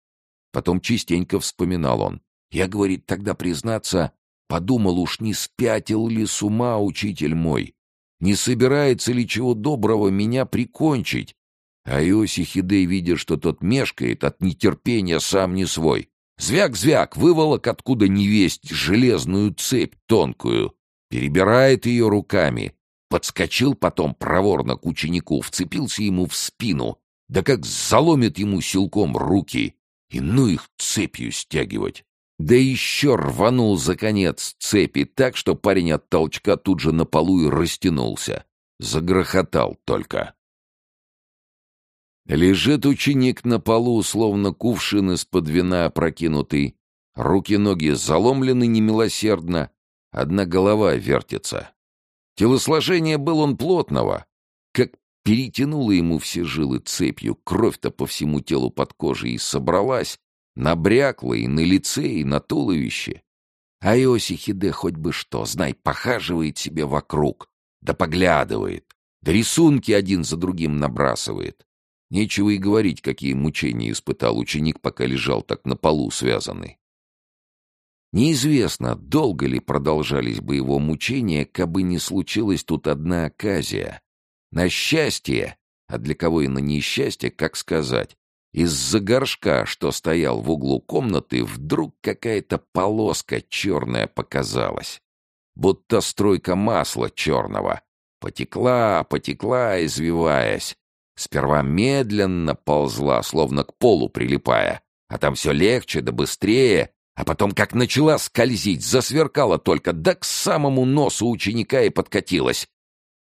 Speaker 1: Потом частенько вспоминал он. Я, говорит, тогда признаться, подумал уж, не спятил ли с ума учитель мой. Не собирается ли чего доброго меня прикончить? А Иоси Хидей, видя, что тот мешкает, от нетерпения сам не свой. Звяк-звяк, выволок откуда не весть железную цепь тонкую. Перебирает ее руками, Подскочил потом проворно к ученику, вцепился ему в спину, да как заломит ему силком руки, и ну их цепью стягивать. Да еще рванул за конец цепи так, что парень от толчка тут же на полу и растянулся. Загрохотал только. Лежит ученик на полу, словно кувшин из-под вина опрокинутый. Руки-ноги заломлены немилосердно, одна голова вертится. Телосложение был он плотного, как перетянуло ему все жилы цепью, кровь-то по всему телу под кожей и собралась, набрякла и на лице, и на туловище. А Иоси Хиде хоть бы что, знай, похаживает себе вокруг, да поглядывает, да рисунки один за другим набрасывает. Нечего и говорить, какие мучения испытал ученик, пока лежал так на полу связанный. Неизвестно, долго ли продолжались бы его мучения, кабы не случилась тут одна оказия. На счастье, а для кого и на несчастье, как сказать, из-за горшка, что стоял в углу комнаты, вдруг какая-то полоска черная показалась. Будто стройка масла черного. Потекла, потекла, извиваясь. Сперва медленно ползла, словно к полу прилипая, а там все легче да быстрее, а потом, как начала скользить, засверкала только, да к самому носу ученика и подкатилась.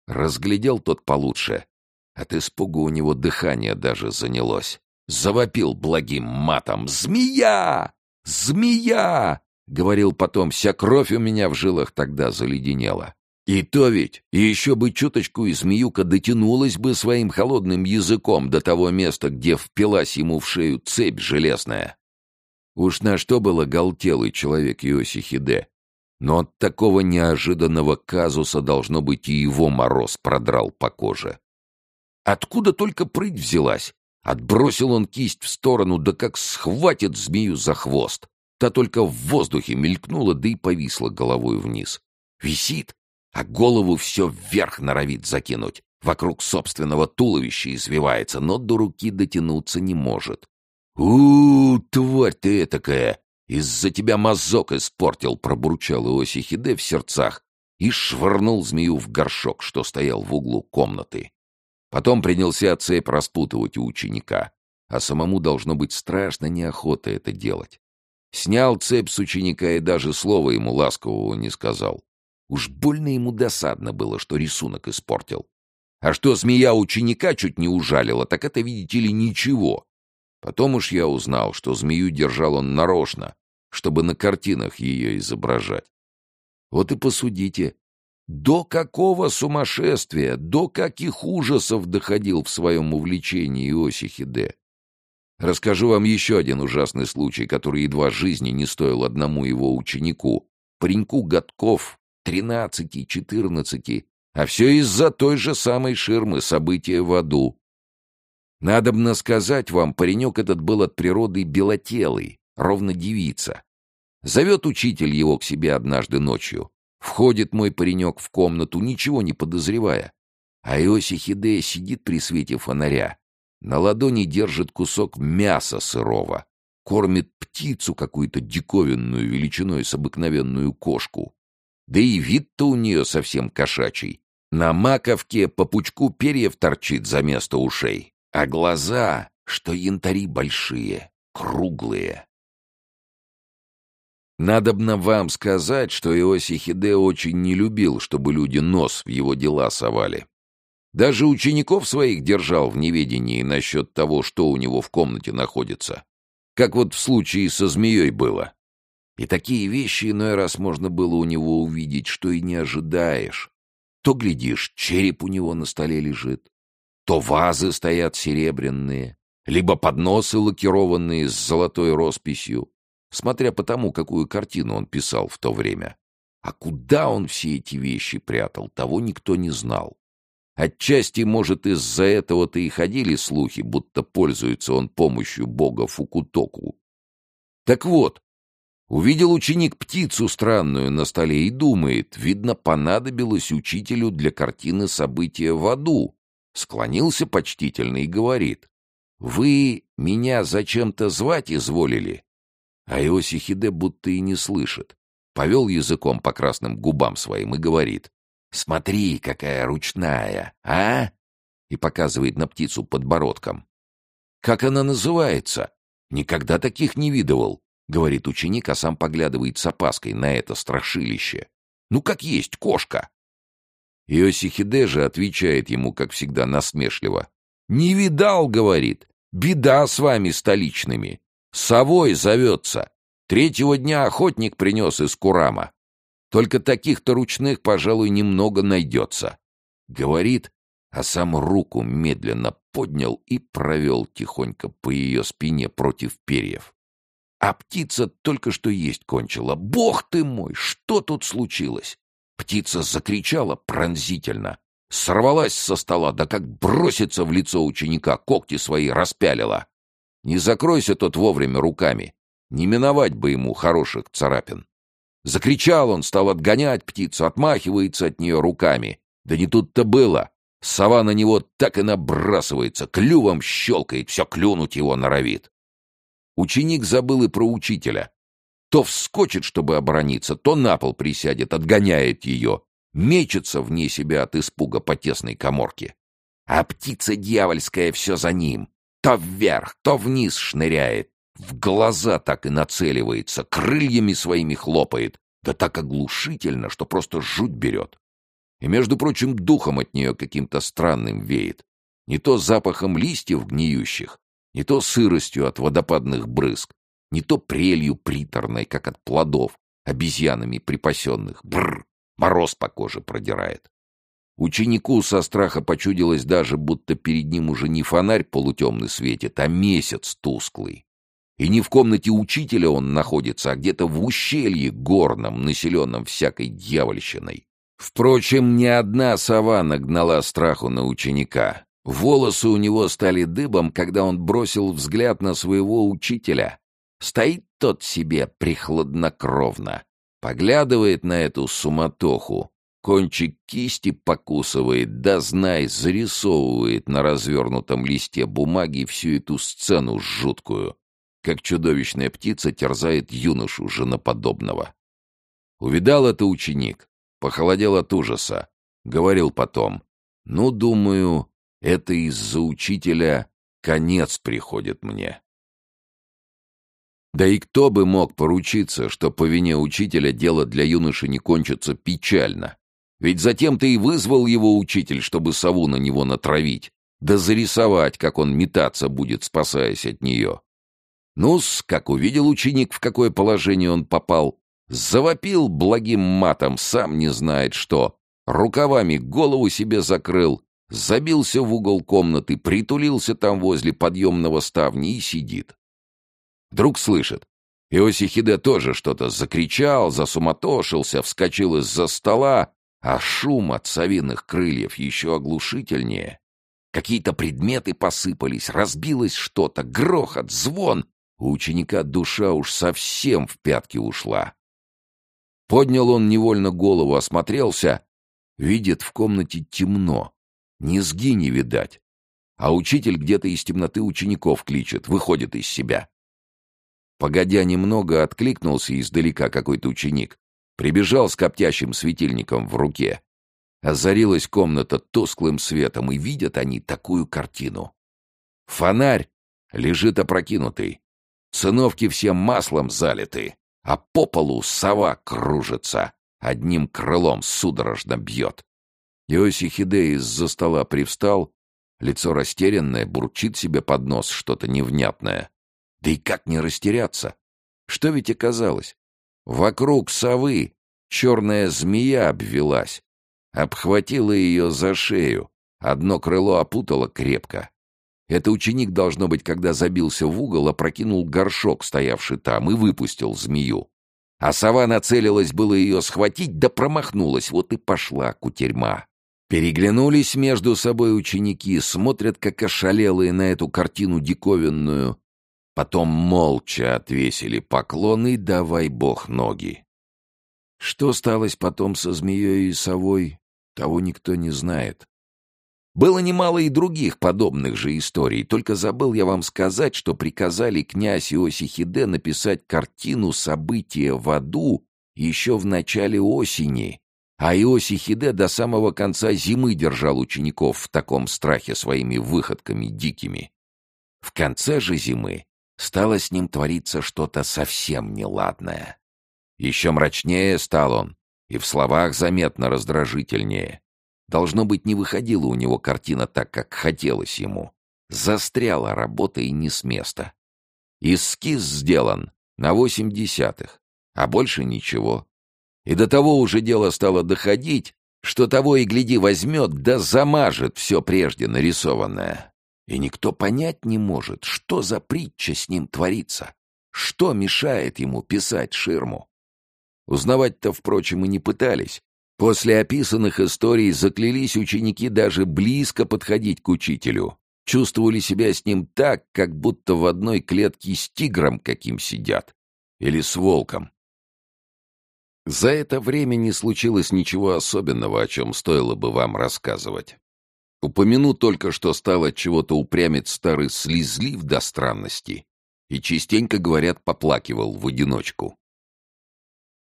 Speaker 1: Разглядел тот получше. От испугу у него дыхание даже занялось. Завопил благим матом. «Змея! Змея!» — говорил потом. Вся кровь у меня в жилах тогда заледенела. И то ведь, и еще бы чуточку и змеюка дотянулась бы своим холодным языком до того места, где впилась ему в шею цепь железная. Уж на что был оголтелый человек Иоси Хиде. Но от такого неожиданного казуса, должно быть, и его мороз продрал по коже. Откуда только прыть взялась? Отбросил он кисть в сторону, да как схватит змею за хвост. Та только в воздухе мелькнула, да и повисла головой вниз. Висит, а голову все вверх норовит закинуть. Вокруг собственного туловища извивается, но до руки дотянуться не может у, тварь ты этакая! Из-за тебя мазок испортил!» — пробурчал Иоси Хиде в сердцах и швырнул змею в горшок, что стоял в углу комнаты. Потом принялся цепь распутывать у ученика, а самому должно быть страшно неохота это делать. Снял цепь с ученика и даже слова ему ласкового не сказал. Уж больно ему досадно было, что рисунок испортил. А что змея ученика чуть не ужалила, так это, видите ли, ничего. Потом уж я узнал, что змею держал он нарочно, чтобы на картинах ее изображать. Вот и посудите, До какого сумасшествия, до каких ужасов доходил в своем увлечении Иосиф Хиде? Расскажу вам еще один ужасный случай, который едва жизни не стоил одному его ученику, пареньку годков, тринадцати-четырнадцати, а все из-за той же самой ширмы события в аду. Надобно сказать вам, паренек этот был от природы белотелый, ровно девица. Зовет учитель его к себе однажды ночью. Входит мой паренек в комнату, ничего не подозревая. А Иоси Хидея сидит при свете фонаря. На ладони держит кусок мяса сырого. Кормит птицу какую-то диковинную величиной с обыкновенную кошку. Да и вид-то у нее совсем кошачий. На маковке по пучку перьев торчит за место ушей. А глаза, что янтари большие, круглые. Надобно вам сказать, что Иоси Хиде очень не любил, чтобы люди нос в его дела совали. Даже учеников своих держал в неведении насчет того, что у него в комнате находится. Как вот в случае со змеей было. И такие вещи иной раз можно было у него увидеть, что и не ожидаешь. То, глядишь, череп у него на столе лежит, то вазы стоят серебряные, либо подносы лакированные с золотой росписью, смотря по тому, какую картину он писал в то время. А куда он все эти вещи прятал, того никто не знал. Отчасти, может, из-за этого-то и ходили слухи, будто пользуется он помощью бога Фукутоку. Так вот, увидел ученик птицу странную на столе и думает, видно, понадобилось учителю для картины события в аду. Склонился почтительно и говорит, «Вы меня зачем-то звать изволили?» А Иосихиде будто и не слышит. Повел языком по красным губам своим и говорит, «Смотри, какая ручная, а?» И показывает на птицу подбородком. «Как она называется? Никогда таких не видывал», — говорит ученик, а сам поглядывает с опаской на это страшилище. «Ну, как есть кошка». Иосихиде же отвечает ему, как всегда, насмешливо. «Не видал, — говорит, — беда с вами столичными. Совой зовется. Третьего дня охотник принес из Курама. Только таких-то ручных, пожалуй, немного найдется. Говорит, а сам руку медленно поднял и провел тихонько по ее спине против перьев. А птица только что есть кончила. «Бог ты мой! Что тут случилось?» Птица закричала пронзительно. Сорвалась со стола, да как бросится в лицо ученика, когти свои распялила. Не закройся тот вовремя руками. Не миновать бы ему хороших царапин. Закричал он, стал отгонять птицу, отмахивается от нее руками. Да не тут-то было. Сова на него так и набрасывается, клювом щелкает, все клюнуть его норовит. Ученик забыл и про учителя. То вскочит, чтобы оборониться, то на пол присядет, отгоняет ее, мечется вне себя от испуга по тесной коморке. А птица дьявольская все за ним. То вверх, то вниз шныряет. В глаза так и нацеливается, крыльями своими хлопает. Да так оглушительно, что просто жуть берет. И, между прочим, духом от нее каким-то странным веет. Не то запахом листьев гниющих, не то сыростью от водопадных брызг, не то прелью приторной, как от плодов, обезьянами припасенных. Бррр, мороз по коже продирает. Ученику со страха почудилось даже, будто перед ним уже не фонарь полутемный светит, а месяц тусклый. И не в комнате учителя он находится, а где-то в ущелье горном, населенном всякой дьявольщиной. Впрочем, ни одна сова нагнала страху на ученика. Волосы у него стали дыбом, когда он бросил взгляд на своего учителя. Стоит тот себе прихладнокровно, поглядывает на эту суматоху, Кончик кисти покусывает, да знай, зарисовывает на развернутом листе бумаги всю эту сцену жуткую, как чудовищная птица терзает юношу женоподобного. Увидал это ученик, похолодел от ужаса, говорил потом, «Ну, думаю, это из-за учителя конец приходит мне». Да и кто бы мог поручиться, что по вине учителя дело для юноши не кончится печально, ведь затем ты и вызвал его учитель, чтобы сову на него натравить, да зарисовать, как он метаться будет, спасаясь от нее. Ну-с, как увидел ученик, в какое положение он попал, завопил благим матом, сам не знает что, рукавами голову себе закрыл, забился в угол комнаты, притулился там возле подъемного ставни и сидит. Вдруг слышит. Иосихиде тоже что-то закричал, засуматошился, вскочил из-за стола, а шум от совиных крыльев еще оглушительнее. Какие-то предметы посыпались, разбилось что-то, грохот, звон. У ученика душа уж совсем в пятки ушла. Поднял он невольно голову, осмотрелся. Видит, в комнате темно. Низги не видать. А учитель где-то из темноты учеников кличет, выходит из себя. Погодя немного, откликнулся издалека какой-то ученик. Прибежал с коптящим светильником в руке. Озарилась комната тусклым светом, и видят они такую картину. Фонарь лежит опрокинутый. Циновки всем маслом залиты, а по полу сова кружится, одним крылом судорожно бьет. Иосихиде из-за стола привстал, лицо растерянное, бурчит себе под нос что-то невнятное. Да и как не растеряться? Что ведь оказалось? Вокруг совы черная змея обвелась, обхватила ее за шею, одно крыло опутало крепко. Это ученик, должно быть, когда забился в угол, опрокинул горшок, стоявший там, и выпустил змею. А сова нацелилась было ее схватить, да промахнулась, вот и пошла кутерьма. Переглянулись между собой ученики, смотрят, как ошалелые на эту картину диковинную. Потом молча отвесили поклоны, давай бог ноги. Что сталось потом со змеей и совой, того никто не знает. Было немало и других подобных же историй, только забыл я вам сказать, что приказали князь Иосихиде написать картину «События в аду» еще в начале осени, а Иоси Хиде до самого конца зимы держал учеников в таком страхе своими выходками дикими. В конце же зимы стало с ним твориться что-то совсем неладное. Еще мрачнее стал он, и в словах заметно раздражительнее. Должно быть, не выходила у него картина так, как хотелось ему. Застряла работа и не с места. Эскиз сделан на восемь десятых, а больше ничего. И до того уже дело стало доходить, что того и гляди возьмет, да замажет все прежде нарисованное. И никто понять не может, что за притча с ним творится, что мешает ему писать ширму. Узнавать-то, впрочем, и не пытались. После описанных историй заклялись ученики даже близко подходить к учителю. Чувствовали себя с ним так, как будто в одной клетке с тигром каким сидят. Или с волком. За это время не случилось ничего особенного, о чем стоило бы вам рассказывать. Упомяну только, что стало чего-то упрямить старый слезлив до странности и частенько, говорят, поплакивал в одиночку.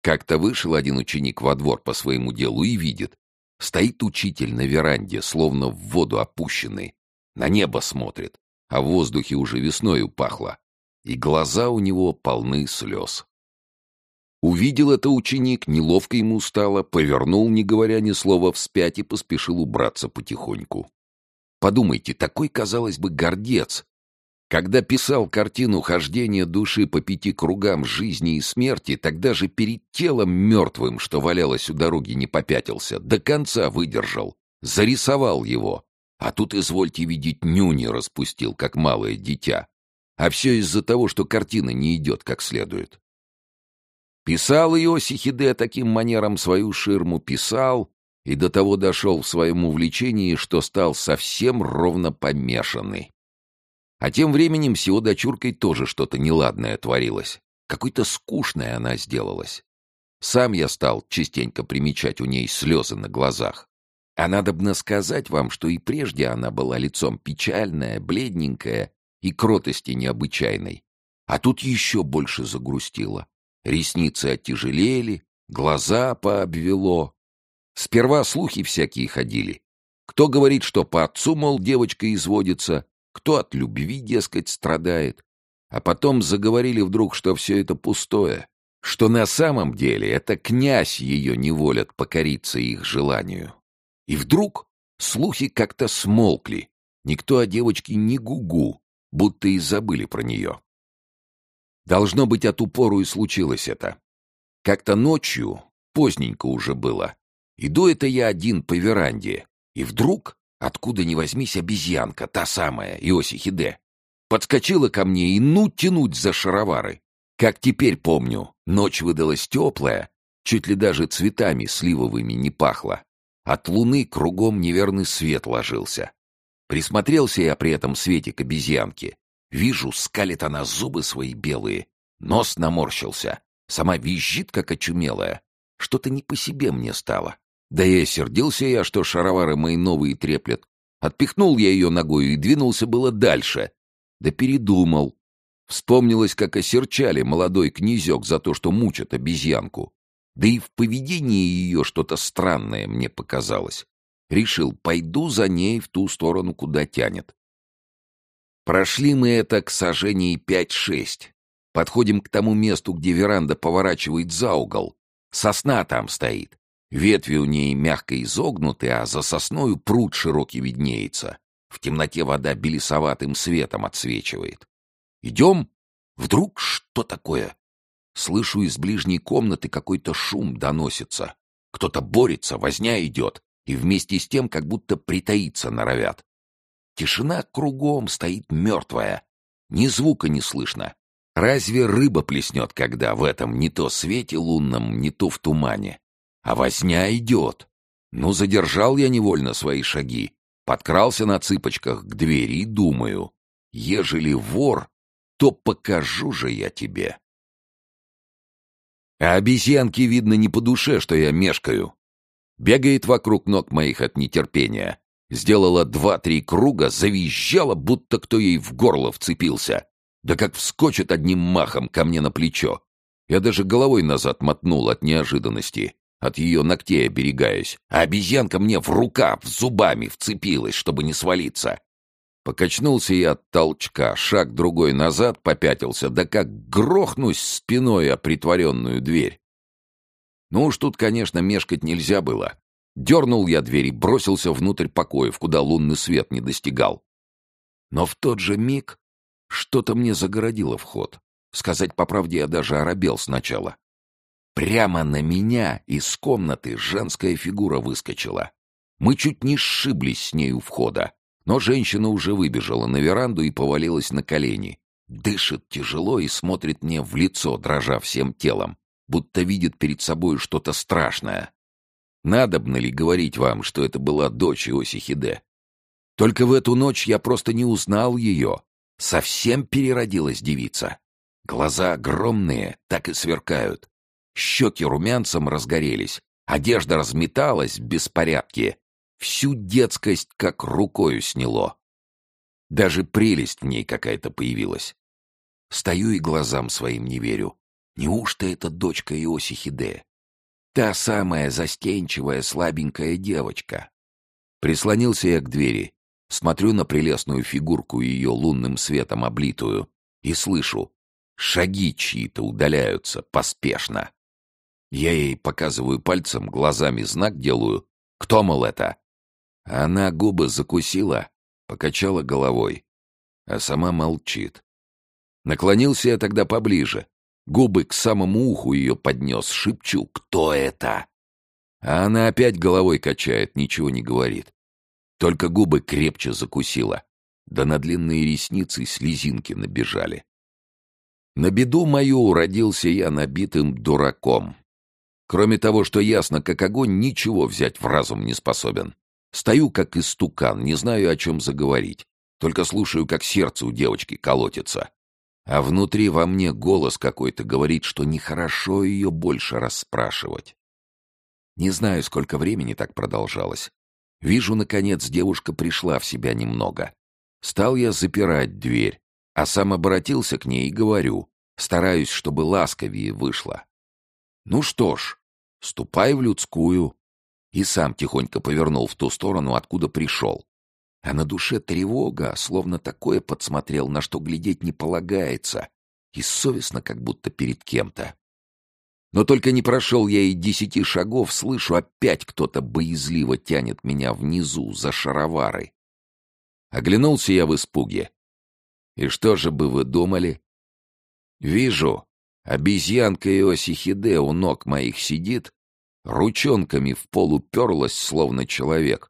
Speaker 1: Как-то вышел один ученик во двор по своему делу и видит. Стоит учитель на веранде, словно в воду опущенный. На небо смотрит, а в воздухе уже весною пахло. И глаза у него полны слез. Увидел это ученик, неловко ему стало, повернул, не говоря ни слова, вспять и поспешил убраться потихоньку. Подумайте, такой, казалось бы, гордец. Когда писал картину хождения души по пяти кругам жизни и смерти, тогда же перед телом мертвым, что валялось у дороги, не попятился, до конца выдержал, зарисовал его. А тут, извольте видеть, нюни распустил, как малое дитя. А все из-за того, что картина не идет как следует. Писал Иосихиде таким манером свою ширму, писал, и до того дошел в своем увлечении, что стал совсем ровно помешанный. А тем временем с его дочуркой тоже что-то неладное творилось. Какой-то скучной она сделалась. Сам я стал частенько примечать у ней слезы на глазах. А надобно сказать вам, что и прежде она была лицом печальная, бледненькая и кротости необычайной. А тут еще больше загрустила. Ресницы оттяжелели, глаза пообвело. Сперва слухи всякие ходили. Кто говорит, что по отцу, мол, девочка изводится, кто от любви, дескать, страдает. А потом заговорили вдруг, что все это пустое, что на самом деле это князь ее не волят покориться их желанию. И вдруг слухи как-то смолкли. Никто о девочке не гугу, будто и забыли про нее. Должно быть, от упору и случилось это. Как-то ночью, поздненько уже было, Иду это я один по веранде, и вдруг, откуда ни возьмись, обезьянка, та самая, Иосихиде, подскочила ко мне и ну тянуть за шаровары. Как теперь помню, ночь выдалась теплая, чуть ли даже цветами сливовыми не пахло. От луны кругом неверный свет ложился. Присмотрелся я при этом свете к обезьянке. Вижу, скалит она зубы свои белые, нос наморщился, сама визжит, как очумелая. Что-то не по себе мне стало. Да и сердился я, что шаровары мои новые треплет. Отпихнул я ее ногою и двинулся было дальше. Да передумал. Вспомнилось, как осерчали молодой князек за то, что мучат обезьянку. Да и в поведении ее что-то странное мне показалось. Решил, пойду за ней в ту сторону, куда тянет. Прошли мы это к сажении пять-шесть. Подходим к тому месту, где веранда поворачивает за угол. Сосна там стоит. Ветви у ней мягко изогнуты, а за сосною пруд широкий виднеется. В темноте вода белесоватым светом отсвечивает. Идем? Вдруг что такое? Слышу из ближней комнаты какой-то шум доносится. Кто-то борется, возня идет, и вместе с тем как будто притаиться норовят. Тишина кругом стоит мертвая. Ни звука не слышно. Разве рыба плеснет, когда в этом не то свете лунном, не то в тумане? А возня идет. Ну, задержал я невольно свои шаги, подкрался на цыпочках к двери и думаю, ежели вор, то покажу же я тебе. А обезьянке видно не по душе, что я мешкаю. Бегает вокруг ног моих от нетерпения. Сделала два-три круга, завизжала, будто кто ей в горло вцепился. Да как вскочит одним махом ко мне на плечо. Я даже головой назад мотнул от неожиданности, от ее ногтей оберегаясь. А обезьянка мне в рукав зубами вцепилась, чтобы не свалиться. Покачнулся я от толчка, шаг другой назад попятился, да как грохнусь спиной о притворенную дверь. Ну уж тут, конечно, мешкать нельзя было. Дернул я дверь и бросился внутрь покоев, куда лунный свет не достигал. Но в тот же миг что-то мне загородило вход. Сказать по правде, я даже оробел сначала. Прямо на меня из комнаты женская фигура выскочила. Мы чуть не сшиблись с ней у входа, но женщина уже выбежала на веранду и повалилась на колени. Дышит тяжело и смотрит мне в лицо, дрожа всем телом, будто видит перед собой что-то страшное. Надобно ли говорить вам, что это была дочь Иосихиде? Только в эту ночь я просто не узнал ее, Совсем переродилась девица. Глаза огромные, так и сверкают. Щеки румянцем разгорелись. Одежда разметалась в беспорядке. Всю детскость как рукою сняло. Даже прелесть в ней какая-то появилась. Стою и глазам своим не верю. Неужто это дочка Иосихиде? Та самая застенчивая слабенькая девочка. Прислонился я к двери. Смотрю на прелестную фигурку ее лунным светом облитую и слышу, шаги чьи-то удаляются поспешно. Я ей показываю пальцем, глазами знак делаю. Кто, мол, это? Она губы закусила, покачала головой, а сама молчит. Наклонился я тогда поближе. Губы к самому уху ее поднес, шепчу «Кто это?». А она опять головой качает, ничего не говорит. Только губы крепче закусила, да на длинные ресницы слезинки набежали. На беду мою родился я набитым дураком. Кроме того, что ясно, как огонь, ничего взять в разум не способен. Стою, как истукан, не знаю, о чем заговорить. Только слушаю, как сердце у девочки колотится. А внутри во мне голос какой-то говорит, что нехорошо ее больше расспрашивать. Не знаю, сколько времени так продолжалось. Вижу, наконец, девушка пришла в себя немного. Стал я запирать дверь, а сам обратился к ней и говорю, стараюсь, чтобы ласковее вышло. «Ну что ж, ступай в людскую». И сам тихонько повернул в ту сторону, откуда пришел. А на душе тревога, словно такое подсмотрел, на что глядеть не полагается, и совестно, как будто перед кем-то. Но только не прошел я и десяти шагов, слышу, опять кто-то боязливо тянет меня внизу, за шаровары. Оглянулся я в испуге. И что же бы вы думали? Вижу, обезьянка Иосихиде у ног моих сидит, ручонками в пол уперлась, словно человек,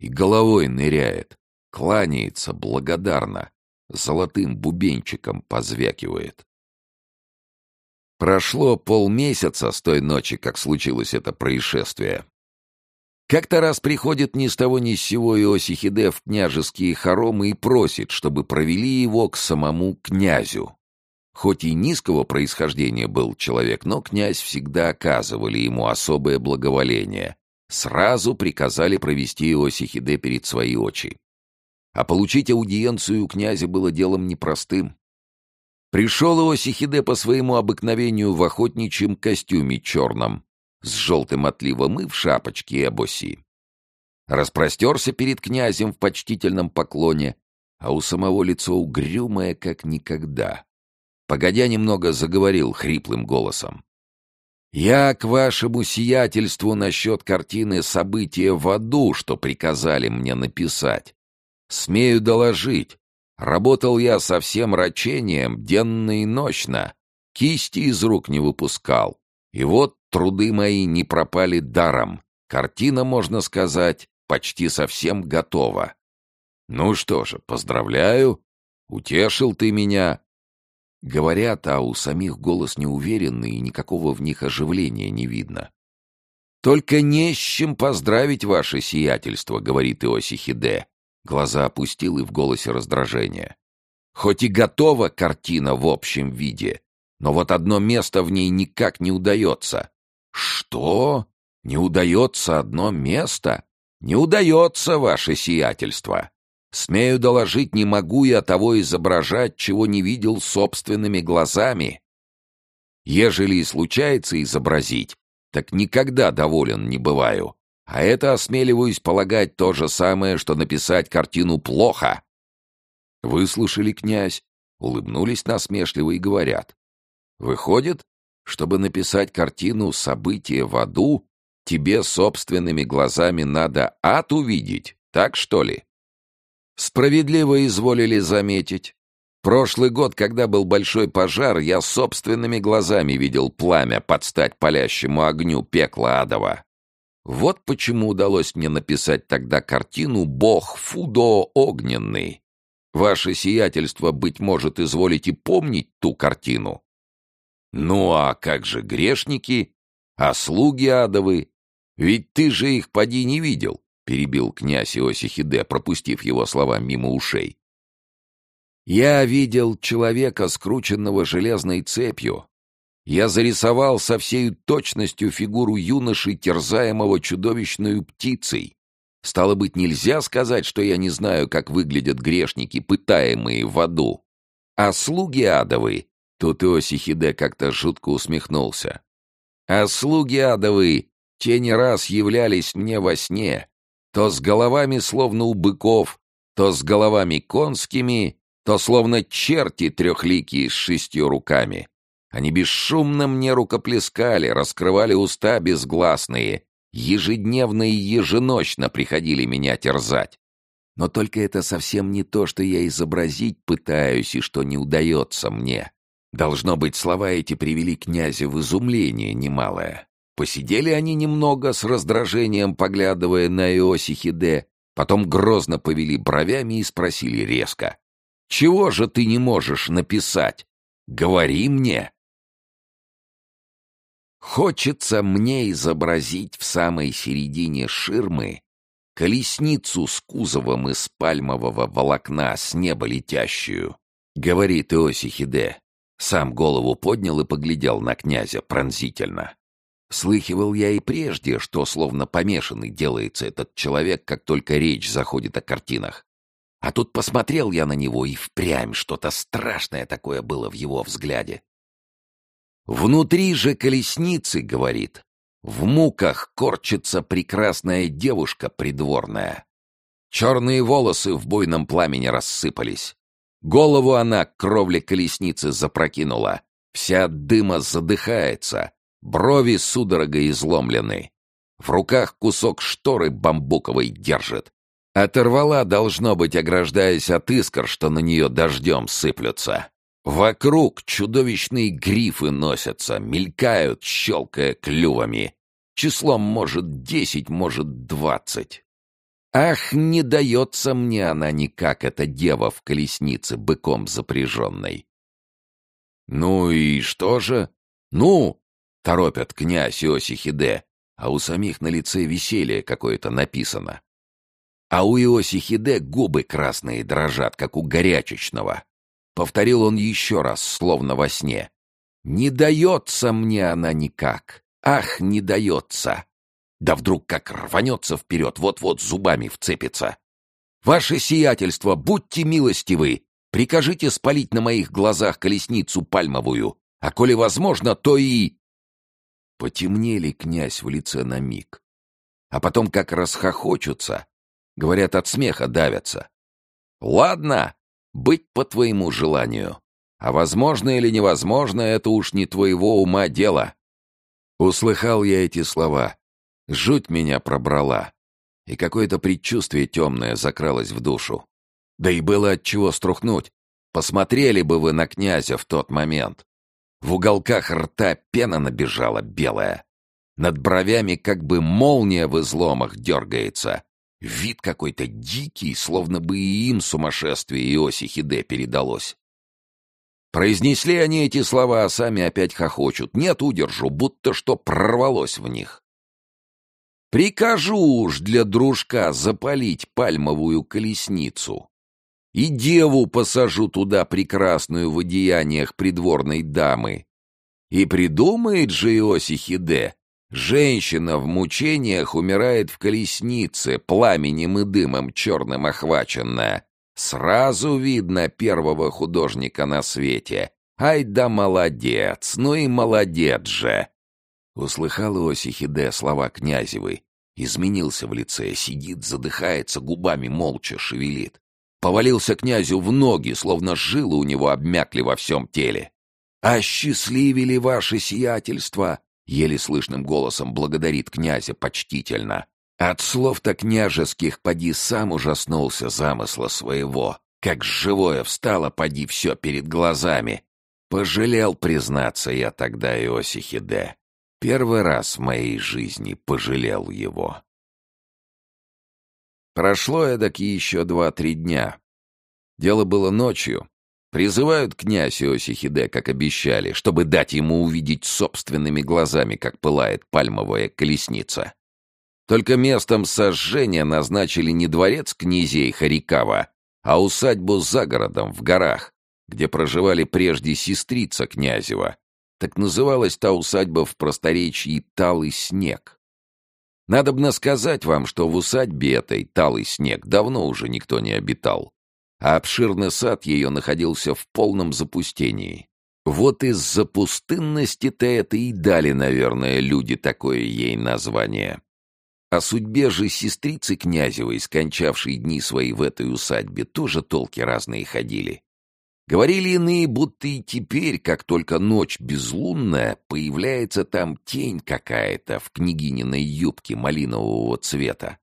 Speaker 1: и головой ныряет, кланяется благодарно, золотым бубенчиком позвякивает. Прошло полмесяца с той ночи, как случилось это происшествие. Как-то раз приходит ни с того ни с сего Иосихиде в княжеские хоромы и просит, чтобы провели его к самому князю. Хоть и низкого происхождения был человек, но князь всегда оказывали ему особое благоволение. Сразу приказали провести Иосихиде перед свои очи. А получить аудиенцию у князя было делом непростым. Пришел Иосихиде по своему обыкновению в охотничьем костюме черном, с желтым отливом и в шапочке и обоси. Распростерся перед князем в почтительном поклоне, а у самого лицо угрюмое, как никогда. Погодя немного заговорил хриплым голосом. «Я к вашему сиятельству насчет картины «События в аду», что приказали мне написать. Смею доложить, работал я со всем рачением денно и ночно, кисти из рук не выпускал. И вот труды мои не пропали даром. Картина, можно сказать, почти совсем готова. Ну что же, поздравляю, утешил ты меня. Говорят, а у самих голос неуверенный, и никакого в них оживления не видно. «Только не с чем поздравить ваше сиятельство», — говорит Иосихиде. Глаза опустил и в голосе раздражение. «Хоть и готова картина в общем виде, но вот одно место в ней никак не удается». «Что? Не удается одно место?» «Не удается, ваше сиятельство. Смею доложить, не могу я того изображать, чего не видел собственными глазами. Ежели и случается изобразить, так никогда доволен не бываю. А это осмеливаюсь полагать то же самое, что написать картину плохо. Выслушали князь, улыбнулись насмешливо и говорят. Выходит, чтобы написать картину «События в аду», тебе собственными глазами надо ад увидеть, так что ли? Справедливо изволили заметить. Прошлый год, когда был большой пожар, я собственными глазами видел пламя под стать палящему огню пекла адова. Вот почему удалось мне написать тогда картину «Бог Фудо огненный». Ваше сиятельство, быть может, изволите помнить ту картину? Ну а как же грешники? А слуги адовы? Ведь ты же их поди не видел перебил князь Иосихиде, пропустив его слова мимо ушей. «Я видел человека, скрученного железной цепью. Я зарисовал со всей точностью фигуру юноши, терзаемого чудовищной птицей. Стало быть, нельзя сказать, что я не знаю, как выглядят грешники, пытаемые в аду. А слуги адовы...» Тут Иосихиде как-то жутко усмехнулся. «А слуги адовы, те не раз являлись мне во сне, то с головами словно у быков, то с головами конскими, то словно черти трехликие с шестью руками. Они бесшумно мне рукоплескали, раскрывали уста безгласные, ежедневно и еженочно приходили меня терзать. Но только это совсем не то, что я изобразить пытаюсь и что не удается мне. Должно быть, слова эти привели князя в изумление немалое. Посидели они немного, с раздражением поглядывая на Иосихиде, потом грозно повели бровями и спросили резко. «Чего же ты не можешь написать? Говори мне!» Хочется мне изобразить в самой середине ширмы колесницу с кузовом из пальмового волокна с неба летящую, — говорит Иосихиде. Сам голову поднял и поглядел на князя пронзительно. Слыхивал я и прежде, что словно помешанный делается этот человек, как только речь заходит о картинах. А тут посмотрел я на него, и впрямь что-то страшное такое было в его взгляде. Внутри же колесницы, говорит, в муках корчится прекрасная девушка придворная. Черные волосы в буйном пламени рассыпались. Голову она к кровле колесницы запрокинула. Вся дыма задыхается, Брови судорогой изломлены. В руках кусок шторы бамбуковой держит. Оторвала, должно быть, ограждаясь от искр, что на нее дождем сыплются. Вокруг чудовищные грифы носятся, мелькают, щелкая клювами. числом, может, десять, может, двадцать. Ах, не дается мне она никак, эта дева в колеснице, быком запряженной. Ну и что же? Ну, торопят князь Иосихиде, а у самих на лице веселье какое-то написано. А у Иосихиде губы красные дрожат, как у горячечного. Повторил он еще раз, словно во сне. «Не дается мне она никак. Ах, не дается!» Да вдруг как рванется вперед, вот-вот зубами вцепится. «Ваше сиятельство, будьте милостивы! Прикажите спалить на моих глазах колесницу пальмовую, а коли возможно, то и...» Потемнели князь в лице на миг. А потом как расхохочутся. Говорят, от смеха давятся. «Ладно, быть по твоему желанию. А возможно или невозможно, это уж не твоего ума дело». Услыхал я эти слова Жуть меня пробрала, и какое-то предчувствие темное закралось в душу. Да и было от чего струхнуть. Посмотрели бы вы на князя в тот момент. В уголках рта пена набежала белая. Над бровями как бы молния в изломах дергается. Вид какой-то дикий, словно бы и им сумасшествие Иоси Хиде передалось. Произнесли они эти слова, а сами опять хохочут. Нет удержу, будто что прорвалось в них. Прикажу уж для дружка запалить пальмовую колесницу. И деву посажу туда прекрасную в одеяниях придворной дамы. И придумает же Иосихиде, женщина в мучениях умирает в колеснице, пламенем и дымом черным охваченная. Сразу видно первого художника на свете. Ай да молодец, ну и молодец же. Услыхал Иосихиде слова князевой. Изменился в лице, сидит, задыхается, губами молча шевелит. Повалился князю в ноги, словно жилы у него обмякли во всем теле. «Осчастливили ваше сиятельство!» Еле слышным голосом благодарит князя почтительно. От слов-то княжеских поди сам ужаснулся замысла своего. Как живое встало, поди все перед глазами. Пожалел, признаться я тогда Иосихиде. Первый раз в моей жизни пожалел его. Прошло эдак еще два-три дня. Дело было ночью. Призывают князь Иосихиде, как обещали, чтобы дать ему увидеть собственными глазами, как пылает пальмовая колесница. Только местом сожжения назначили не дворец князей Харикава, а усадьбу за городом, в горах, где проживали прежде сестрица князева, так называлась та усадьба в просторечии Талый снег. Надобно сказать вам, что в усадьбе этой Талый снег давно уже никто не обитал, а обширный сад ее находился в полном запустении. Вот из-за пустынности-то это и дали, наверное, люди такое ей название. О судьбе же сестрицы Князевой, скончавшей дни свои в этой усадьбе, тоже толки разные ходили. Говорили иные, будто и теперь, как только ночь безлунная, появляется там тень какая-то в княгининой юбке малинового цвета.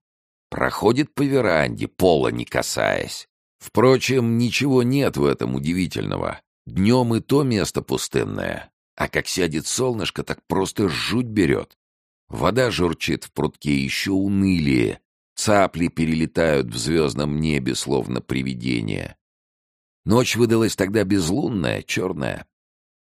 Speaker 1: Проходит по веранде, пола не касаясь. Впрочем, ничего нет в этом удивительного. Днем и то место пустынное. А как сядет солнышко, так просто жуть берет. Вода журчит в прутке еще унылее. Цапли перелетают в звездном небе, словно привидения. Ночь выдалась тогда безлунная, черная.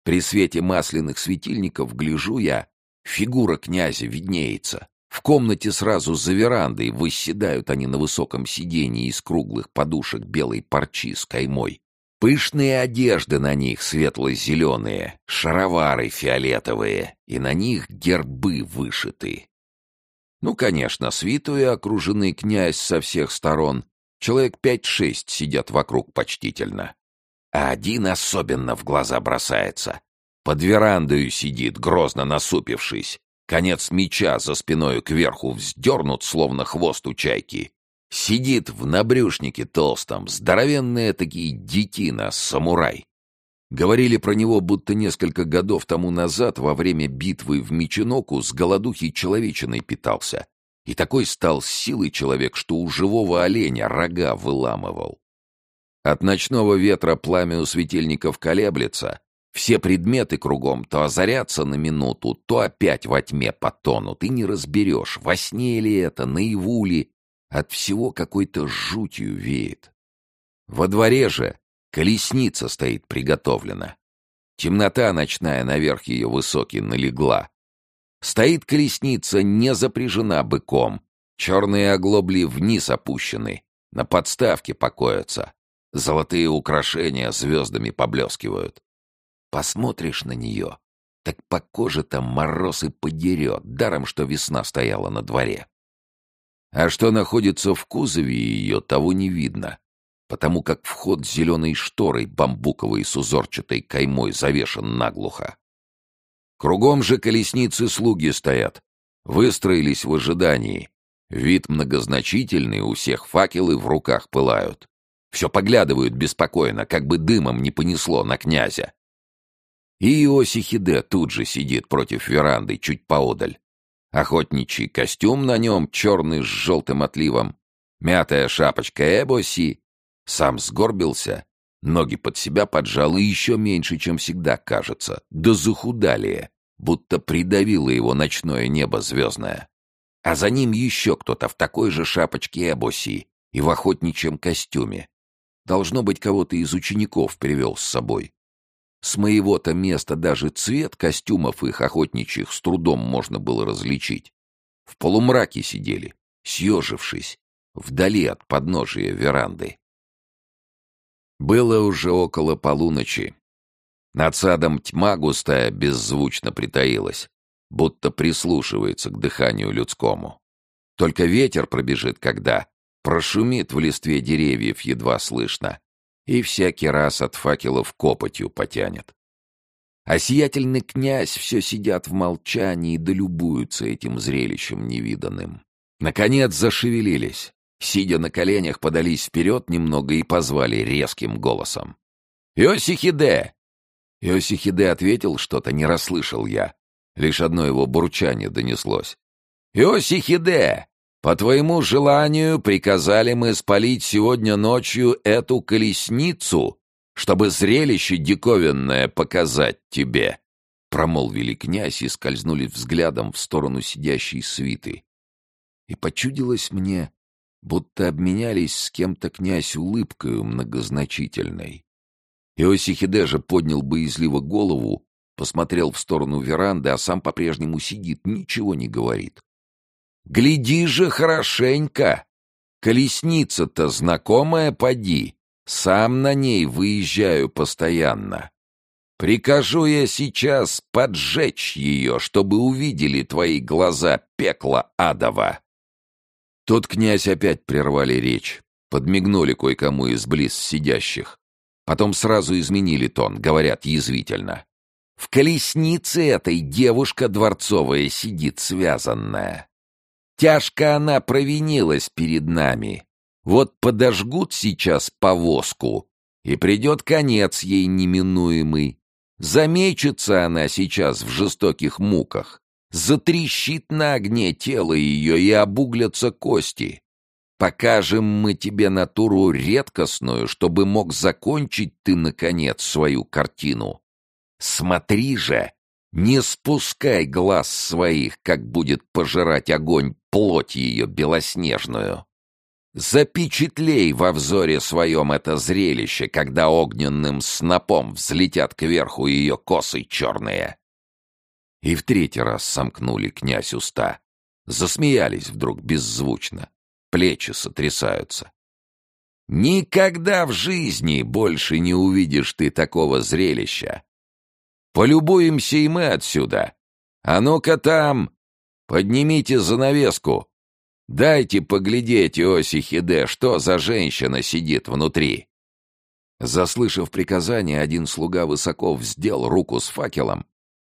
Speaker 1: При свете масляных светильников гляжу я, фигура князя виднеется. В комнате сразу за верандой восседают они на высоком сиденье из круглых подушек белой парчи с каймой. Пышные одежды на них светло-зеленые, шаровары фиолетовые, и на них гербы вышиты. Ну, конечно, свитую окружены князь со всех сторон, Человек пять-шесть сидят вокруг почтительно. А один особенно в глаза бросается. Под верандою сидит, грозно насупившись. Конец меча за спиной кверху вздернут, словно хвост у чайки. Сидит в набрюшнике толстом, здоровенная такие детина, самурай. Говорили про него, будто несколько годов тому назад, во время битвы в Мичиноку, с голодухи человечиной питался. И такой стал силой человек, что у живого оленя рога выламывал. От ночного ветра пламя у светильников колеблется, Все предметы кругом то озарятся на минуту, то опять во тьме потонут, и не разберешь, во сне ли это, наяву ли. От всего какой-то жутью веет. Во дворе же колесница стоит приготовлена. Темнота ночная наверх ее высокий налегла. Стоит колесница, не запряжена быком. Черные оглобли вниз опущены, на подставке покоятся. Золотые украшения звездами поблескивают. Посмотришь на нее, так по коже там мороз и подерет, даром, что весна стояла на дворе. А что находится в кузове ее, того не видно, потому как вход зеленой шторой бамбуковой с узорчатой каймой завешен наглухо. Кругом же колесницы слуги стоят, выстроились в ожидании. Вид многозначительный, у всех факелы в руках пылают. Все поглядывают беспокойно, как бы дымом не понесло на князя. И Иосихиде тут же сидит против веранды, чуть поодаль. Охотничий костюм на нем, черный с желтым отливом, мятая шапочка Эбоси. Сам сгорбился, ноги под себя поджал и еще меньше, чем всегда кажется, да захудалее, будто придавило его ночное небо звездное. А за ним еще кто-то в такой же шапочке Эбоси и в охотничьем костюме. Должно быть, кого-то из учеников привел с собой. С моего-то места даже цвет костюмов их охотничьих с трудом можно было различить. В полумраке сидели, съежившись, вдали от подножия веранды. Было уже около полуночи. Над садом тьма густая беззвучно притаилась, будто прислушивается к дыханию людскому. Только ветер пробежит когда, прошумит в листве деревьев едва слышно, и всякий раз от факелов копотью потянет. А сиятельный князь все сидят в молчании да любуются этим зрелищем невиданным. Наконец зашевелились. Сидя на коленях, подались вперед немного и позвали резким голосом. «Иосихиде!» Иосихиде ответил что-то, не расслышал я. Лишь одно его бурчание донеслось. «Иосихиде! По твоему желанию приказали мы спалить сегодня ночью эту колесницу, чтобы зрелище диковинное показать тебе. Промолвили князь и скользнули взглядом в сторону сидящей свиты. И почудилось мне, будто обменялись с кем-то князь улыбкою многозначительной. Иосихиде же поднял боязливо голову, посмотрел в сторону веранды, а сам по-прежнему сидит, ничего не говорит. Гляди же хорошенько! Колесница-то знакомая, поди. Сам на ней выезжаю постоянно. Прикажу я сейчас поджечь ее, чтобы увидели твои глаза пекла адова. Тут князь опять прервали речь, подмигнули кое-кому из близ сидящих. Потом сразу изменили тон, говорят язвительно. В колеснице этой девушка дворцовая сидит связанная. Тяжко она провинилась перед нами. Вот подожгут сейчас повозку, и придет конец ей неминуемый. Замечется она сейчас в жестоких муках, затрещит на огне тело ее и обуглятся кости. Покажем мы тебе натуру редкостную, чтобы мог закончить ты, наконец, свою картину. Смотри же, не спускай глаз своих, как будет пожирать огонь плоть ее белоснежную. Запечатлей во взоре своем это зрелище, когда огненным снопом взлетят кверху ее косы черные. И в третий раз сомкнули князь уста. Засмеялись вдруг беззвучно. Плечи сотрясаются. Никогда в жизни больше не увидишь ты такого зрелища. Полюбуемся и мы отсюда. А ну-ка там, Поднимите занавеску. Дайте поглядеть, Иоси Хиде, что за женщина сидит внутри. Заслышав приказание, один слуга высоко вздел руку с факелом,